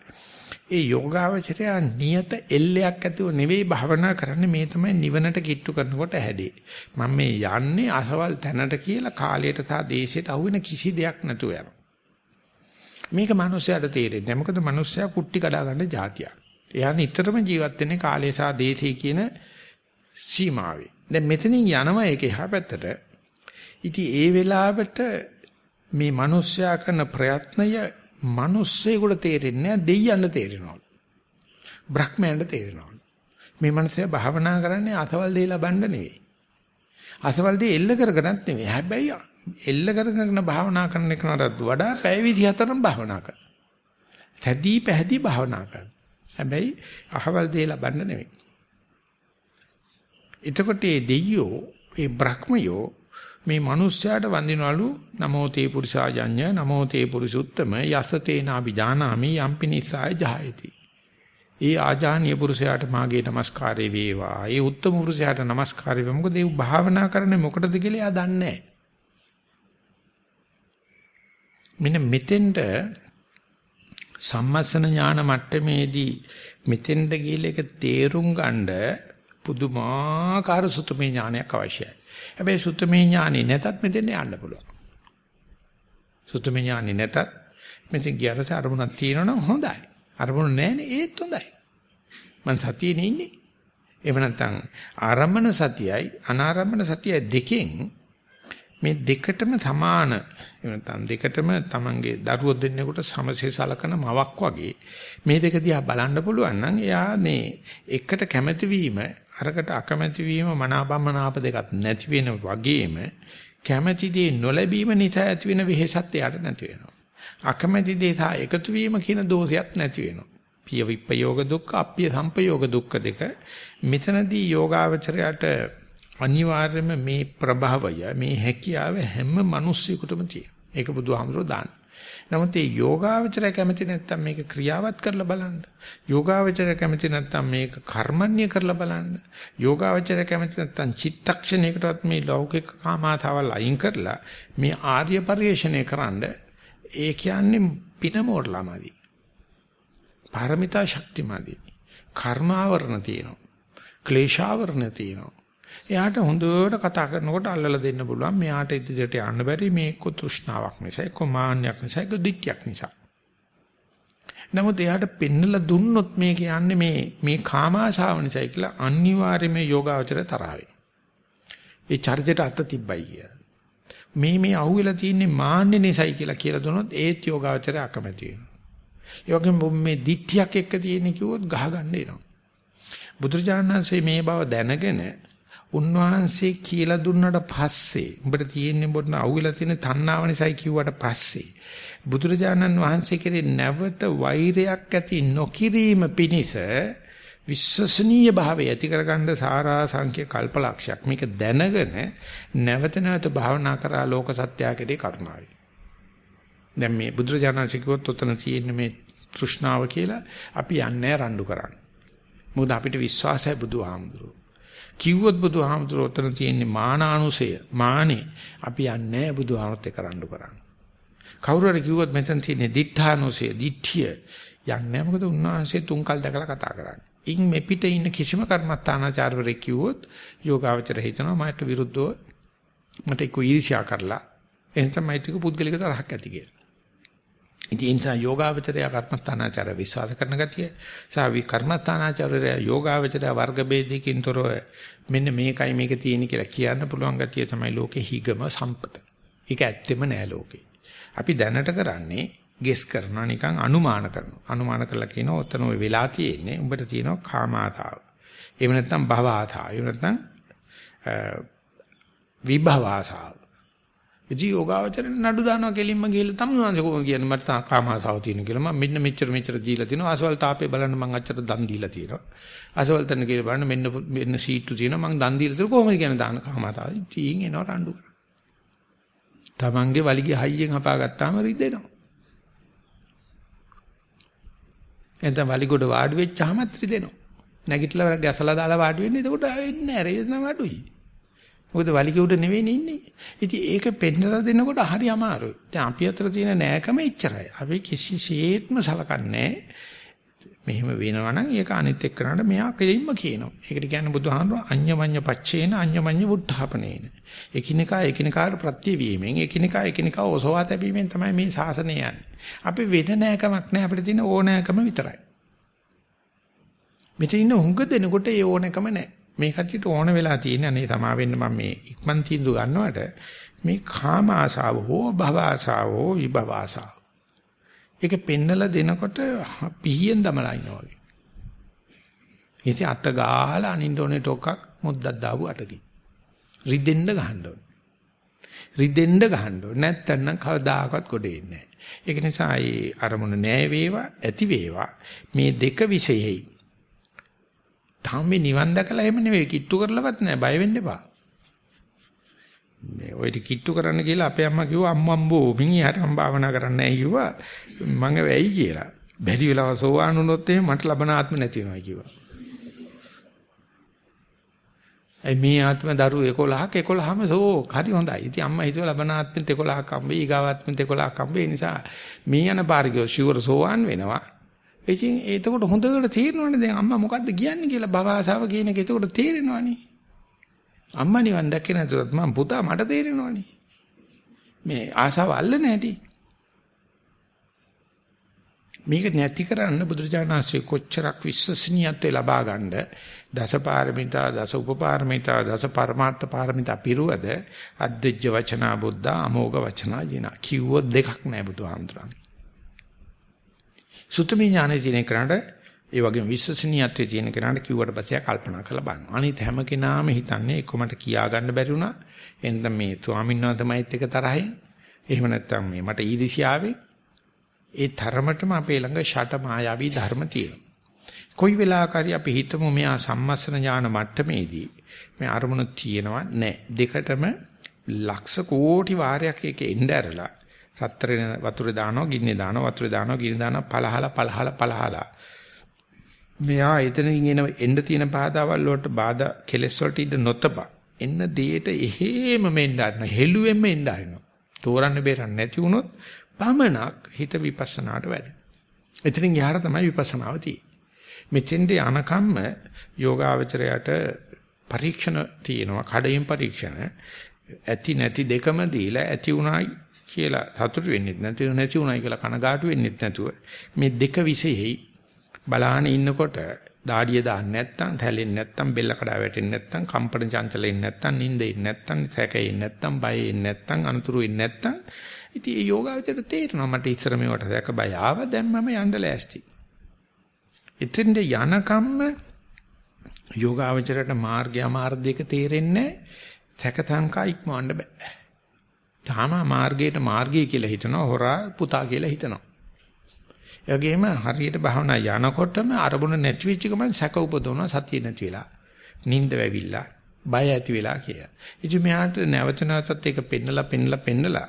ඒ යෝගාවචරය නියත එල්ලයක් ඇතුව නෙවෙයි භවනා කරන්නේ මේ තමයි නිවනට කිට්ටු කරනකොට හැදේ. මම මේ යන්නේ අසවල් තැනට කියලා කාලයට සහ දේශයට අහුවෙන කිසි දෙයක් නැතුව යනවා. මේක මිනිස්සයාට තේරෙන්නේ නැහැ. මොකද මිනිස්සයා කුට්ටි කඩා ගන්න જાතියක්. එයා නිතරම ජීවත් වෙන්නේ කාලය සහ දේශය කියන සීමාවේ. දැන් මෙතනින් යනවා ඒක එහා පැත්තට. ඉතින් ඒ වෙලාවට මේ මිනිස්සයා කරන ප්‍රයත්නය මිනිස්සෙකුට තේරෙන්නේ නැහැ දෙයියන්ට තේරෙනවලු. බ්‍රහ්මයන්ට තේරෙනවලු. මේ මනසයා භාවනා කරන්නේ අසවල් දෙය ලබන්න නෙවෙයි. අසවල් දෙය එල්ල කරගෙනත් නෙවෙයි. හැබැයි එල්ල කරගෙන භාවනා කරන එකනටත් වඩා පැය 24න් භාවනා කරනවා. තැදී පැහැදී භාවනා කරනවා. හැබැයි අහවල් දෙය ලබන්න නෙවෙයි. එතකොට මේ දෙයියෝ, මේ බ්‍රහ්මයෝ මේ මිනිස්යාට වඳිනවලු නමෝ තේ පුරිසාජඤ්ඤ නමෝ තේ පුරිසුත්තම යසතේනාපි ජානාමි යම්පි නිසාය ජායති. ඒ ආජානීය පුරුෂයාට මාගේ নমස්කාරය වේවා. ඒ උත්තම පුරුෂයාට নমස්කාරය වේවා. මොකද ඒ භාවනා කරන්නේ මොකටද කියලා එයා දන්නේ නැහැ. මෙන්න මෙතෙන්ට සම්මස්සන ඥාන මට්ටමේදී මෙතෙන්ට ගිහිල්ලා ඒක තේරුම් ගන්න පුදුමාකාර සුතමේ ඥානයක් අවශ්‍යයි. හැබැයි සුත්තමේ ඥානෙ නැතත් මෙතෙන් යන්න පුළුවන්. සුත්තමේ ඥානෙ නැතත් මෙතෙන් ගියරස අරමුණක් තියෙනවනම් හොඳයි. අරමුණ නැහැනේ ඒත් හොඳයි. මං සතියේ ඉන්නේ. එහෙම නැත්නම් ආරම්මන සතියයි අනාරම්මන සතියයි දෙකෙන් මේ දෙකටම සමාන නැත්නම් දෙකටම Tamange දරුවෝ දෙන්නෙකුට සමසේ සලකන මවක් වගේ මේ දෙක දිහා බලන්න පුළුවන් නම් එයා මේ එකට කැමැති වීම අරකට අකමැති වීම මනාපමනාප දෙකක් නැති වෙන වගේම කැමැති දේ නොලැබීම නිසා ඇති වෙන වෙහෙසත් එයාට නැති වෙනවා අකමැති දේ සහ එකතු වීම කියන දෝෂයක් නැති වෙනවා පිය විප්පයෝග දුක්ඛ අප්පිය සම්පයෝග දුක්ඛ දෙක මෙතනදී යෝගාවචරයට අනිවාර්යයෙන්ම මේ ප්‍රභවය මේ හැකියාව හැම මිනිස්සෙකුටම තියෙනවා. ඒක බුදුහාමුදුරුවෝ දාන්න. නමුත් මේ යෝගාවචරය කැමති නැත්නම් මේක ක්‍රියාවත් කරලා බලන්න. යෝගාවචරය කැමති නැත්නම් මේක කර්මන්‍ය කරලා බලන්න. යෝගාවචරය කැමති නැත්නම් චිත්තක්ෂණයකටවත් මේ ලෞකික කාමාතාවල් අයින් කරලා මේ ආර්ය පරිශ්‍රණය කරන්න ඒ කියන්නේ පිනමෝරලාමදි. පාරමිතා ශක්තිමදි. කර්මාවරණ තියෙනවා. ක්ලේශාවරණ තියෙනවා. එයාට හොඳට කතා කරනකොට අල්ලලා දෙන්න පුළුවන් මෙයාට ඉදිරියට යන්න බැරි මේ එක්ක තෘෂ්ණාවක් නිසා එක්ක මාන්නයක් නිසා එක්ක දික්තියක් නිසා. නමුත් එයාට පෙන්නලා දුන්නොත් මේ කියන්නේ මේ මේ කාමාශාව නිසායි කියලා අනිවාර්යයෙන්ම යෝගාවචර තරහවේ. ඒ චර්ජයට අත තිබ්බයි කිය. මේ මේ අහුවෙලා තියෙන්නේ මාන්නේ නිසායි කියලා කියලා දුනොත් ඒත් යෝගාවචරය අකමැති වෙනවා. ඒ වගේම මේ දික්තියක් එක්ක තියෙන කිව්වොත් ගහගන්න එනවා. බුදුරජාණන්සේ මේ බව දැනගෙන උන්වහන්සේ කියලා දුන්නට පස්සේ උඹට තියෙන්නේ බොන්න අවුලා තියෙන තණ්හාව නිසායි කිව්වට පස්සේ බුදුරජාණන් වහන්සේ කෙරේ නැවත වෛරයක් ඇති නොකිරීම පිණිස විශ්වසනීය භාවය ඇති කරගන්න සාරා සංඛ්‍ය කල්පලක්ෂයක්. මේක දැනගෙන නැවත නැවත භාවනා කරා ලෝක සත්‍යය කෙරේ කරුණාවයි. දැන් මේ බුදුරජාණන් ශ්‍රීකෝත් උතන තියෙන මේ තෘෂ්ණාව කියලා අපි යන්නේ රණ්ඩු කරන්න. මොකද අපිට විශ්වාසයි බුදුහාමුදුරුවෝ. කිව්වොත් බුදුහාමුදුරුවෝ උතන තියෙන්නේ මානානුසය මානේ අපි යන්නේ බුදුහාමුදුරුවෝත් එක්ක රණ්ඩු කරන්න. කවුරු හරි කිව්වොත් මෙතන තියෙන්නේ දිඨානුසය දිඨිය යන්නේ මොකද උන්වහන්සේ තුන්කල් දැකලා කතා කරන්නේ. ඉන් මේ පිට ඉන්න කිසිම කර්මස්ථානාචාර්යවරයෙක් කිව්වොත් යෝගාවචර හිතනවා මට විරුද්ධව මට එක්ක ඊර්ෂ්‍යා කරලා එහෙනම් මෛත්‍රික පුද්ගලික තරහක් ඇති කියලා. ඉතින් ඒ නිසා යෝගාවචරය කර්මස්ථානාචාර විශ්වාස කරන ගතිය සහ වි කර්මස්ථානාචාරය යෝගාවචරය වර්ග ભેදකින් තොරව මෙන්න මේකයි මේක තියෙන කියලා කියන්න පුළුවන් ගතිය තමයි ලෝකේ හිගම සම්පත. ඒක ඇත්තෙම නෑ ලෝකේ. අපි දැනට කරන්නේ ගෙස් කරනවා නිකන් අනුමාන කරනවා. අනුමාන කරලා කියනවා ඔතන ඔය වෙලා තියෙන්නේ උඹට තියෙනවා කාමාතාව. එහෙම නැත්නම් භවආතාව. එහෙම නැත්නම් විභවාසාව. ඉතින් යෝගාවචරණ නඩු දානවා කෙලින්ම ගිහලා තමයි වංශ කොහොම කියන්නේ? මට කාමාසාව තියෙන කියලා. මම මෙන්න මෙච්චර මෙච්චර දීලා තිනවා අසවල් තාපේ බලන්න මං අච්චර දන් දීලා තියෙනවා. අසවල් තැන කියලා බලන්න මෙන්න මෙන්න සීට්ටු තියෙනවා. මං දන් දීලා තියෙනවා. කොහොමද කියන්නේ දාන කාමාසාව ඉතින් එනවා රණ්ඩු කරා. තමන්ගේ වලිගය හයියෙන් හපාගත්තාම රිදෙනවා. එතන වලිගොඩ වාඩි වෙච්චාම රිදෙනවා. නැගිටලා ගැසලා දාලා වාඩි වෙන්නේ. එතකොට වෙන්නේ නැහැ රේදන අඩුයි මොකද වලිග උඩ නෙවෙයි ඉන්නේ. ඉතින් ඒක පෙන්නලා දෙනකොට හරි අමාරුයි. දැන් අපි අතර තියෙන නෑකම එච්චරයි. අපි කිසිසේත්ම සලකන්නේ මෙහෙම වෙනවා නම් ඒක අනිත් එක්කනට මෙයා කෙලින්ම කියනවා. ඒකට කියන්නේ බුදුහාමුදුරුවෝ අඤ්ඤමඤ්ඤ පච්චේන අඤ්ඤමඤ්ඤ වුද්ධාපනේන. එකිනෙකා එකිනෙකාට ප්‍රත්‍යවීමෙන් එකිනෙකා එකිනෙකා ඔසවා තැබීමෙන් තමයි මේ ශාසනය යන්නේ. අපි වෙන නෑකමක් නෑ අපිට තියෙන ඕනෑකම විතරයි. මෙතන ඉන්න හුඟ දෙනකොට ඒ ඕනෑකම නෑ. මේ කට්ටියට ඕන වෙලා තියෙන අනේ තමා වෙන්න මම මේ ඉක්මන් තීන්දුව ගන්නවට මේ කාම ආසාව හෝ භව ආසාව හෝ විභව ආසාව. ඒක පෙන්නලා දෙනකොට පිහියෙන් දමලා ඉන්නවා වගේ. ඉතින් අත ගාලා අනින්න ඕනේ ටොකක් මුද්දක් දාපු අතකින්. රිදෙන්න ගහන්න ඕනේ. රිදෙන්න ගහන්න ඕනේ. නැත්තම් කවදාකවත් ගොඩේ නැහැ. ඒක නිසා ඒ අරමුණ නෑ වේවා ඇති වේවා මේ දෙක විශේෂයි තාම මේ නිවන් දැකලා එහෙම නෙවෙයි කිට්ටු කරලවත් නෑ බය වෙන්න එපා. මේ ඔය කිට්ටු කරන්න කියලා අපේ අම්මා කිව්වා අම්මම්බෝ මිනිහට මම භාවනා කරන්න නැහැ කිව්වා මම වෙයි කියලා. බැරි වෙලාව සෝවාන් වුණොත් එහෙම මට ලබන ආත්ම නැති වෙනවා කිව්වා. ඒ මේ ආත්ම දරු 11ක් 11ම සෝ හරි හොඳයි. ඉතින් අම්මා හිතුවා ලබන ආත්මෙත් 11ක් හම්බෙයි ඊගාවාත්මෙත් 11ක් හම්බෙයි නිසා මේ යන පාරිකෝ ෂුවර් සෝවාන් වෙනවා. ඉතින් එතකොට හොඳට තේරෙනවනේ දැන් අම්මා මොකද්ද කියන්නේ කියලා භව ආසාව කියන එක එතකොට තේරෙනවනේ. අම්මා නිවන් දැක්කේ නැතුවත් මම පුතා මට තේරෙනවනේ. මේ ආසාව අල්ලන හැටි. මේක නැති කරන්න බුදුරජාණන්සේ කොච්චරක් විශ්වසනීයත්වය ලබා ගන්න දසපාරමිතා දස උපපාරමිතා දස පරමාර්ථ පාරමිතා පිරුවද අද්දෙජ්ජ වචනා බුද්ධ අමෝඝ වචනා ජින කිව්වොත් දෙකක් නෑ බුදුහාමුදුරන් සුතමි ඥානෙ තියෙන කරාට ඒ වගේම විශ්වසනීයත්වයේ තියෙන කෙනාට කිව්වට පස්සේ කල්පනා කරලා බලන්න. අනිත් හැම කෙනාම හිතන්නේ කොමට කියා ගන්න බැරි වුණා. එන්න මේ ස්වාමීන් වහන්සේමයිත් එක තරහින්. එහෙම නැත්නම් මේ මට ඊදිසියාවේ ඒ තරමටම අපේ ළඟ ෂට මායාවී ධර්ම තියෙනවා. කොයි වෙලාවකරි අපි හිතමු මෙයා සම්මස්සන ඥාන මට්ටමේදී මේ අරමුණු තියෙනවා නැහැ. දෙකටම ලක්ෂ කෝටි වාරයක් එක එන්න ඇරලා රත්තරන වතුරේ දානවා ගින්නේ දානවා වතුරේ දානවා ගින්න දානවා පළහලා පළහලා පළහලා මෙයා එතනින් එන එන්න තියෙන බාධාවල් වලට බාධා කෙලස් වලට ඉඳ නොතබ එන්න දෙයට එහෙම මෙන්න ගන්න හෙළුවෙන්ම එන්න ආරිනවා තෝරන්න බේරන්න නැති වුණොත් පමණක් හිත විපස්සනාට වැඩ. එතනින් යහර තමයි විපස්සනාව තියෙන්නේ. මෙතෙන්ට යනකම්ම යෝගාවචරයට පරීක්ෂණ තියෙනවා කඩයින් පරීක්ෂණ ඇති නැති දෙකම දීලා ඇති උනායි කියලා සතුටු වෙන්නේ නැති නැති උනායි කියලා කනගාටු වෙන්නේ නැතුව මේ දෙක විශේෂයි බලාන ඉන්නකොට දාඩිය දාන්න නැත්නම් තැලෙන්නේ නැත්නම් බෙල්ල කඩා වැටෙන්නේ නැත්නම් කම්පන චංචලෙන්නේ නැත්නම් නිින්දෙන්නේ නැත්නම් සැකෙන්නේ නැත්නම් බයෙන්නේ නැත්නම් අනතුරු වෙන්නේ නැත්නම් ඉතින් ඒ යෝගාවචරයට තේරෙනවා මට ඉස්සර මේවට සැක බය ආව දැන් මම යන්න ලෑස්ති. එතෙන්ද යනකම්ම යෝගාවචරයට මාර්ගය අමාර්ගයක තේරෙන්නේ සැක සංකා ඉක්මවන්න බෑ. තාම මාර්ගයට මාර්ගය කියලා හිතනවා හොරා පුතා කියලා හිතනවා. ඒ වගේම හරියට භාවනා යනකොටම අරමුණ නැති වෙච්ච ගමන් සැක උපදවනවා සතිය නැති වෙලා. නිින්ද වැවිලා බය ඇති වෙලා කියලා. ඉතින් මෙහාට නැවත නැවතත් ඒක පෙන්නලා පෙන්නලා පෙන්නලා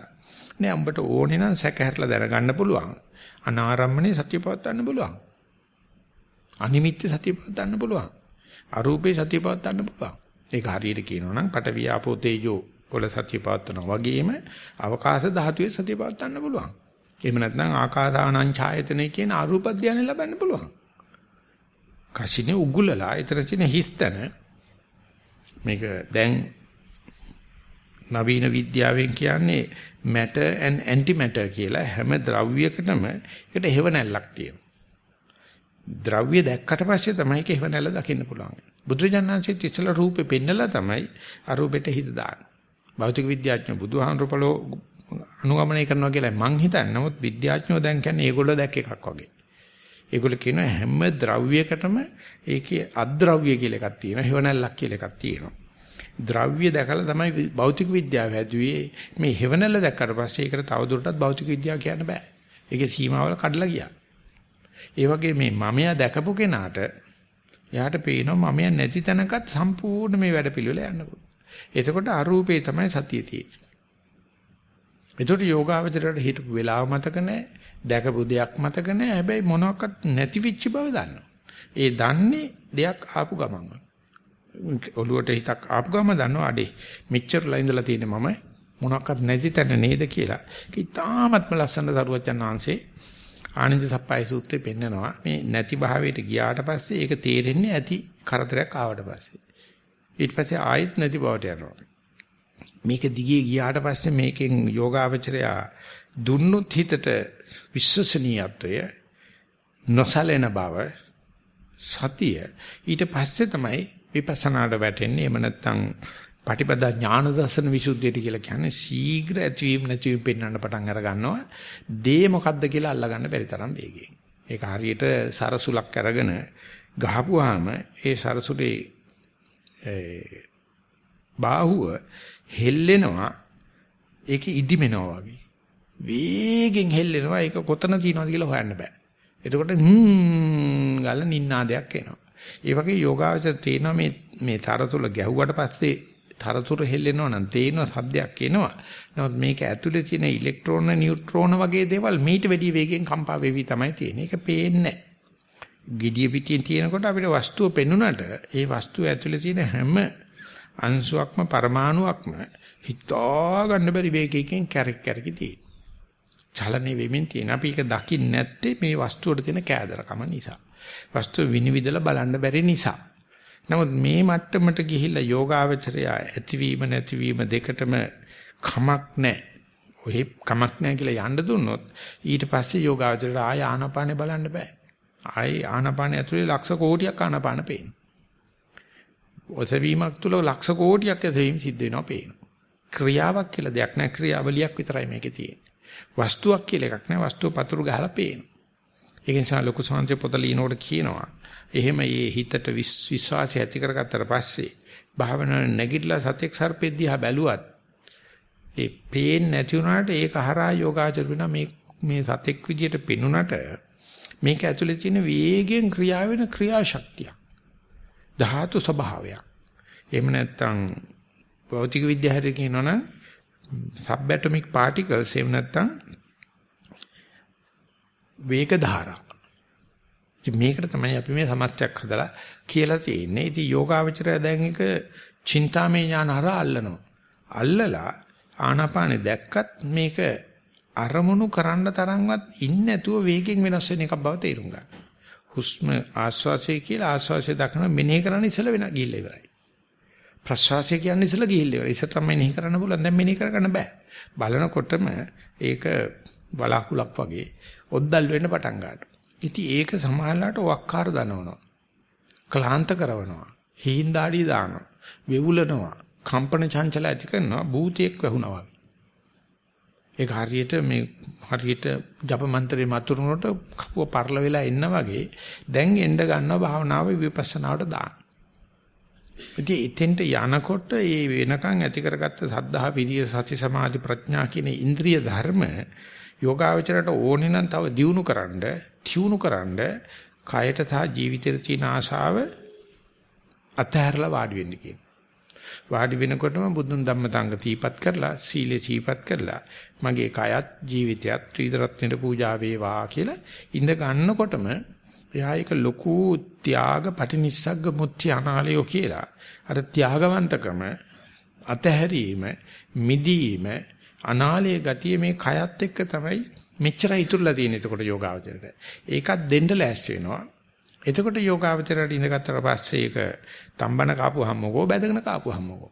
නෑ උඹට ඕනේ නම් සැක හැරලා දැනගන්න පුළුවන්. අනාරම්මනේ සතිය පවත්වන්න පුළුවන්. අනිමිත්‍ය සතිය පවත්වන්න පුළුවන්. අරූපේ සතිය පවත්වන්න පුළුවන්. ඒක හරියට කියනවා නම් පටවිය ආපෝ තේජෝ වල සතිය පවත්වනවා වගේම අවකාශ ධාතුවේ සතිය පවත්වන්න පුළුවන්. එහෙම නැත්නම් ආකාසානං ඡායතනෙ කියන අරූප ධානය ලබන්න පුළුවන්. කසිනේ උගුලලා ඊතර තියෙන හිස්තන මේක දැන් නවීන විද්‍යාවෙන් කියන්නේ matter and antimatter කියලා හැම ද්‍රව්‍යයකටම ඒකට හේවණල්ලක් තියෙනවා. ද්‍රව්‍ය දැක්කට පස්සේ තමයි ඒක හේවණල්ල දකින්න පුළුවන්. බුදුරජාණන්සේ ඉස්සලා රූපේ පෙන්නලා තමයි අරූපෙට හිත දාන්නේ. භෞතික විද්‍යාඥයෝ බුදුහාමුදුරපලෝ අනුගමනය කරනවා කියලා මං හිතන්නේ. නමුත් විද්‍යාඥයෝ දැන් කියන්නේ ඒගොල්ලෝ දැක්ක එකක් වගේ. ඒගොල්ලෝ කියනවා හැම ද්‍රව්‍යයකටම ඒකේ අද්‍රව්‍ය කියලා එකක් තියෙනවා. හේවණල්ලක් කියලා එකක් තියෙනවා. ද්‍රව්‍ය දැකලා තමයි භෞතික විද්‍යාව හැදුවේ. මේ හේවණල්ල දැක්කට පස්සේ ඒකට තවදුරටත් භෞතික විද්‍යාව කියන්න බෑ. ඒකේ සීමාවල් කඩලා ගියා. ඒ වගේ මේ මමයා දැකපු කෙනාට එයාට පේනවා මමයා නැති තැනකත් සම්පූර්ණ මේ වැඩ පිළිවෙල යන්න පුළුවන්. එතකොට අරූපේ තමයි සතිය තියෙන්නේ. එතකොට යෝගාවචරයට හිටපු වෙලාව මතක නැහැ, දැකපු දෙයක් මතක නැහැ. හැබැයි මොනවත් නැති වෙච්ච බව දන්නවා. ඒ දන්නේ දෙයක් ආපු ගමන්ම. ඔළුවට හිතක් ආපු ගම දන්නවා අඩේ මෙච්චරලා ඉඳලා තියෙන මම මොනක්වත් නැති තැන නේද කියලා. ඒක ඉතාමත්ම ලස්සන සරුවචන් ආංශේ ආනන්ද සප්පයි සූත්‍රේ පෙන්නනවා මේ නැති භාවයට ගියාට පස්සේ ඒක තේරෙන්නේ ඇති කරදරයක් ආවට පස්සේ. ඊට පස්සේ ආයෙත් නැති බවට යනවා. මේක දිගේ ගියාට පස්සේ මේකෙන් යෝගාවචරයා දුන්නොත් හිතට විශ්වසනීයත්වය නොසලෙන බව සතිය. ඊට පස්සේ තමයි විපස්සනාට වැටෙන්නේ. එහෙම නැත්නම් පටිපදා ඥාන දර්ශන විසුද්ධියට කියලා කියන්නේ ශීඝ්‍ර ඇතිවීම නැතිවීම පෙන්වන්න පටන් අර ගන්නවා. දේ මොකද්ද කියලා අල්ලගන්න බැරි තරම් වේගයෙන්. ඒක හරියට සරසුලක් අරගෙන ගහපුවාම ඒ සරසුලේ බාහුව හෙල්ලෙනවා ඒක ඉදිමෙනවා වගේ වේගෙන් හෙල්ලෙනවා ඒක කොතන තියෙනවද කියලා හොයන්න බෑ එතකොට හ්ම් ගාලා නින්නාදයක් එනවා ඒ වගේ යෝගාවචර තේනවා මේ මේ තරතුල ගැහුවට පස්සේ තරතුර හෙල්ලෙනවා නම් තේනවා සද්දයක් එනවා. නමුත් මේක ඇතුලේ තියෙන ඉලෙක්ට්‍රෝන නියුට්‍රෝන වගේ දේවල් මීට වැඩි වේගෙන් කම්පා වෙවි තමයි තියෙන්නේ. ඒක පේන්නේ ගිඩිය පිටින් තියෙනකොට අපිට වස්තුව පෙන්ුණාට ඒ වස්තුව ඇතුලේ තියෙන හැම අංශුවක්ම පරමාණුවක්ම හිතා ගන්න බැරි වේගයකින් කැරක් කැරකි තියෙනවා. චලනයේ වෙමින් තියෙන. අපි ඒක දකින්නේ නැත්තේ මේ වස්තුවට තියෙන කෑදරකම නිසා. වස්තු විනිවිදලා බලන්න බැරි නිසා. නමුත් මේ මට්ටමට ගිහිල්ලා යෝගාවචරය ඇතිවීම නැතිවීම දෙකටම කමක් නැහැ. ඔහෙ කමක් නැහැ කියලා යන්න දුන්නොත් ඊට පස්සේ යෝගාවචරයට ආය ආනාපානෙ බලන්න බෑ. ආයි ආනාපානෙ ඇතුලේ ලක්ෂ කෝටියක් ආනාපාන පේනවා. ඔසවීමක් තුල ලක්ෂ කෝටියක් ඇතවීම සිද්ධ වෙනවා පේනවා. ක්‍රියාවක් කියලා දෙයක් නැහැ ක්‍රියාවලියක් විතරයි මේකේ තියෙන්නේ. වස්තුවක් කියලා එකක් නැහැ වස්තුව පතුරු ගහලා පේනවා. ඒක නිසා ලොකු සංජය පොත ලියනකොට කියනවා. එහෙම මේ හිතට විශ්වාසය ඇති කරගත්තට පස්සේ භාවනාව නැගිටලා සත්‍යක් සර්පෙද්දී දිහා බැලුවත් ඒ පේන්නේ නැති වුණාට ඒක හරහා යෝගාචර වෙන මේ මේ සතෙක් විදියට පෙනුනට මේක ඇතුලේ තියෙන වේගයෙන් ක්‍රියා වෙන ක්‍රියාශක්තිය. ධාතු ස්වභාවයක්. එහෙම නැත්නම් භෞතික විද්‍යාවට කියනවනම් සබ්ඇටොමික් පාටිකල්ස් එහෙම නැත්නම් වේග ධාරා. ඉතින් මේකට තමයි අපි මේ සමස්තයක් හදලා කියලා තියෙන්නේ. ඉතින් යෝගාවචරය දැන් එක චින්තාමය ඥාන හරහා අල්ලනවා. අල්ලලා ආනාපානෙ දැක්කත් මේක අරමුණු කරන්න තරම්වත් ඉන්නේ නැතුව වේගෙන් වෙනස් වෙන එකක් බව තේරුම් ගන්න. හුස්ම ආස්වාසය කියලා ආස්වාසය දක්න මෙනෙහි කරන්න ඉස්සල වෙන ගිහිල්ලා ඉවරයි. ප්‍රසවාසය කියන්නේ ඉස්සල ගිහිල්ලා ඉවරයි. ඉස්සර තමයි මෙනෙහි කරන්න බුලන් දැන් මෙනෙහි කරගන්න බෑ. බලනකොටම ඒක බලාකුලක් වගේ ඔද්දල් වෙන්න පටන් ගන්නවා. ඉතින් ඒක සමාහලට වක්කාර දනවනවා. ක්ලාන්ත කරනවා. හීන්දාඩි දානවා. වෙවුලනවා. කම්පන චංචල ඇති කරනවා භූතයක් වැහුණා වගේ. ඒක හරියට මේ හරියට ජප මන්ත්‍රේ මතුරුනොට කපුව පරල වෙලා එන්න වගේ දැන් එන්න ගන්නවා භාවනාව විපස්සනාවට දාන්න. ඉතින් එතෙන්ට යනකොට ඒ වෙනකන් ඇති කරගත්ත සද්ධා විරිය සති සමාධි ප්‍රඥා කියන ඉන්ද්‍රිය ධර්ම යෝගාවචරයට ඕනේ නම් තව දියුණු කරන්න, ටියුණු කරන්න කයට සහ ජීවිතේට තියෙන ආශාව අතහැරලා වාඩි වෙන්න කියනවා. වාඩි වෙනකොටම බුදුන් ධම්මතංග තීපත් කරලා සීලේ තීපත් කරලා මගේ කයත් ජීවිතයත් ත්‍රිදරත්නෙට පූජා වේවා කියලා ඉඳ ගන්නකොටම එයා එක ලොකු ත්‍යාග පටිනිස්සග්ග මුත්‍ති අනාලයෝ කියලා අර ත්‍යාගවන්තකම අතහැරීම මිදීම අනාලයේ ගතිය මේ කයත් එක්ක තමයි මෙච්චර ඉතුරුලා තියෙන එතකොට යෝගාවචරයට. ඒකත් දෙන්න ලෑස්ති වෙනවා. එතකොට යෝගාවචරයට ඉඳගත්තට පස්සේ ඒක තම්බන කාපු හැමකෝ බැදගෙන කාපු හැමකෝ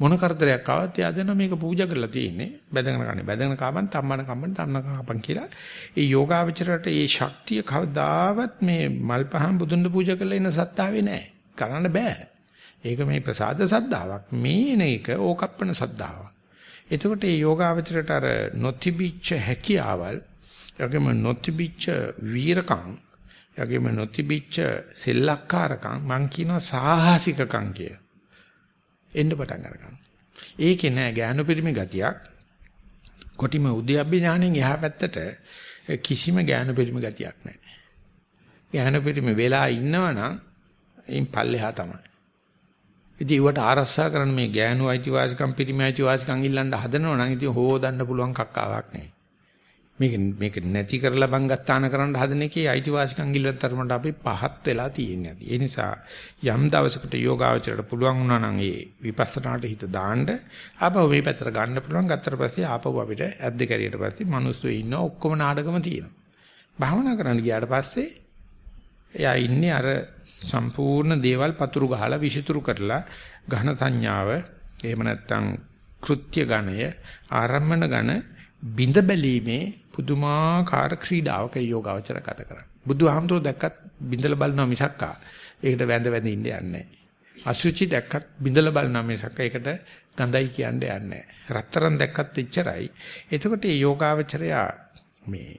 මොන කරදරයක් ආවත් එයා දන්නා මේක පූජා කරලා තියෙන්නේ. බැදගෙන කන්නේ බැදගෙන කාපන් තම්බන කම්බන තම්න කාපන් කියලා. ඒ යෝගාවචරයට ඒ ශක්තිය කවදාවත් මේ මල්පහන් බුදුන් පූජා කරලා ඉන්න සත්තාවේ නැහැ කරන්න බෑ. ඒක මේ ප්‍රසාද සද්ධාාවක්. මේන එක ඕකප්පන සද්ධාාවක්. එතකොට මේ යෝගාවචරයට අර නොතිබිච්ච හැකියාවල් යකම නොතිබිච්ච වීරකම් යගේම නොතිබිච්ච සෙල්ලක්කාරකම් මං කියනවා සාහසිකකම් කිය. එන්න පටන් ගන්නවා. ඒකේ නෑ ඥාන පරිමි ගතියක්. කොටිම උද්‍යප්පේ ඥාණයෙන් එහා පැත්තට කිසිම ඥාන පරිමි ගතියක් නෑ. ඥාන පරිමි වෙලා ඉන්නවනම් එයින් පල්ලෙහා තමයි. ඉතින් ඒවට ආරස්සා කරන්න මේ ඥානු අයිතිවාසිකම් පරිමි අයිතිවාසිකම් ඉල්ලන්න හදනව නම් ඉතින් හොදන්න පුළුවන් කක්කාවක් නෑ. මේක මේක නැති කරලා බංගත්තාන කරන්න හදන එකේ අයිතිවාසිකම් ගිල්ලත් තරමට අපි පහත් වෙලා තියෙන්නේ. ඒ නිසා යම් දවසකට යෝගාවචරයට පුළුවන් වුණා නම් ඒ විපස්සනාට හිත දාන්න ආපහු මේ පැත්තට ගන්න පුළුවන් ගත්තට පස්සේ ආපහු අපිට ඇද්ද කැරියට පස්සේ මිනිස්සු ඉන්න ඔක්කොම නාඩගම තියෙනවා. භාවනා කරන්න ගියාට පස්සේ එයා ඉන්නේ අර සම්පූර්ණ දේවල් පතුරු ගහලා විසිතුරු කරලා ඝන සංඥාව එහෙම නැත්නම් කෘත්‍ය ගණය ආරම්මන ගණ බිඳ බැලීමේ පුදුමාකාර ක්‍රීඩාවක යෝගාවචර ගත කරන්නේ. බුදුහාමුදුරුවෝ දැක්කත් බින්දලා බලනවා මිසක්කා. ඒකට වැඳ වැඳ ඉන්න යන්නේ නැහැ. අසුචි දැක්කත් බින්දලා බලනවා මිසක්කා. ඒකට ගඳයි කියන්නේ යන්නේ නැහැ. රත්තරන් දැක්කත් එච්චරයි. එතකොට මේ යෝගාවචරය මේ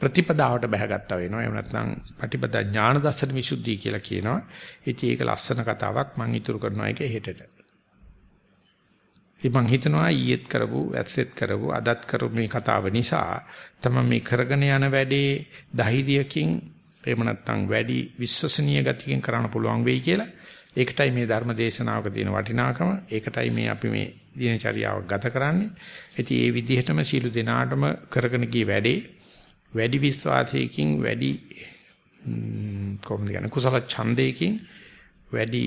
ප්‍රතිපදාවට බැහැගත්තා වෙනවා. එහෙම නැත්නම් පටිපදා ඥාන දර්ශන විසුද්ධිය කියලා කියනවා. ඉතින් ඒක ලස්සන කතාවක් මම ඉතුරු කරනවා ඒක හෙටට. මං හිතනවා ඊයේත් කරපු ඇස්සෙත් කරපු අදත් කරපු මේ කතාව නිසා තමයි මේ කරගෙන යන වැඩේ ධෛර්යයෙන් එහෙම නැත්නම් වැඩි විශ්වසනීය ගතියකින් කරන්න පුළුවන් වෙයි කියලා. ඒකටයි මේ ධර්ම දේශනාවක තියෙන වටිනාකම. ඒකටයි මේ අපි මේ දිනචරියාව ගත කරන්නේ. ඉතින් ඒ විදිහටම සීල දෙනාටම කරගෙන ගිය වැඩේ වැඩි විශ්වාසයකින් වැඩි කොහොමද කියන්නේ කුසල ඡන්දයකින් වැඩි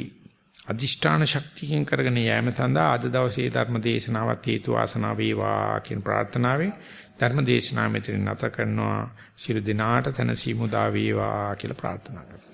අදිෂ්ඨාන ශක්තියෙන් කරගෙන යෑම සඳහා අද දවසේ ධර්ම දේශනාවත් හේතු වාසනා වේවා කියන ප්‍රාර්ථනාවෙන් ධර්ම දේශනාව මෙතන නැත කරනවා. ශිරු දිනාට තනසි මුදා වේවා කියලා ප්‍රාර්ථනා කරනවා.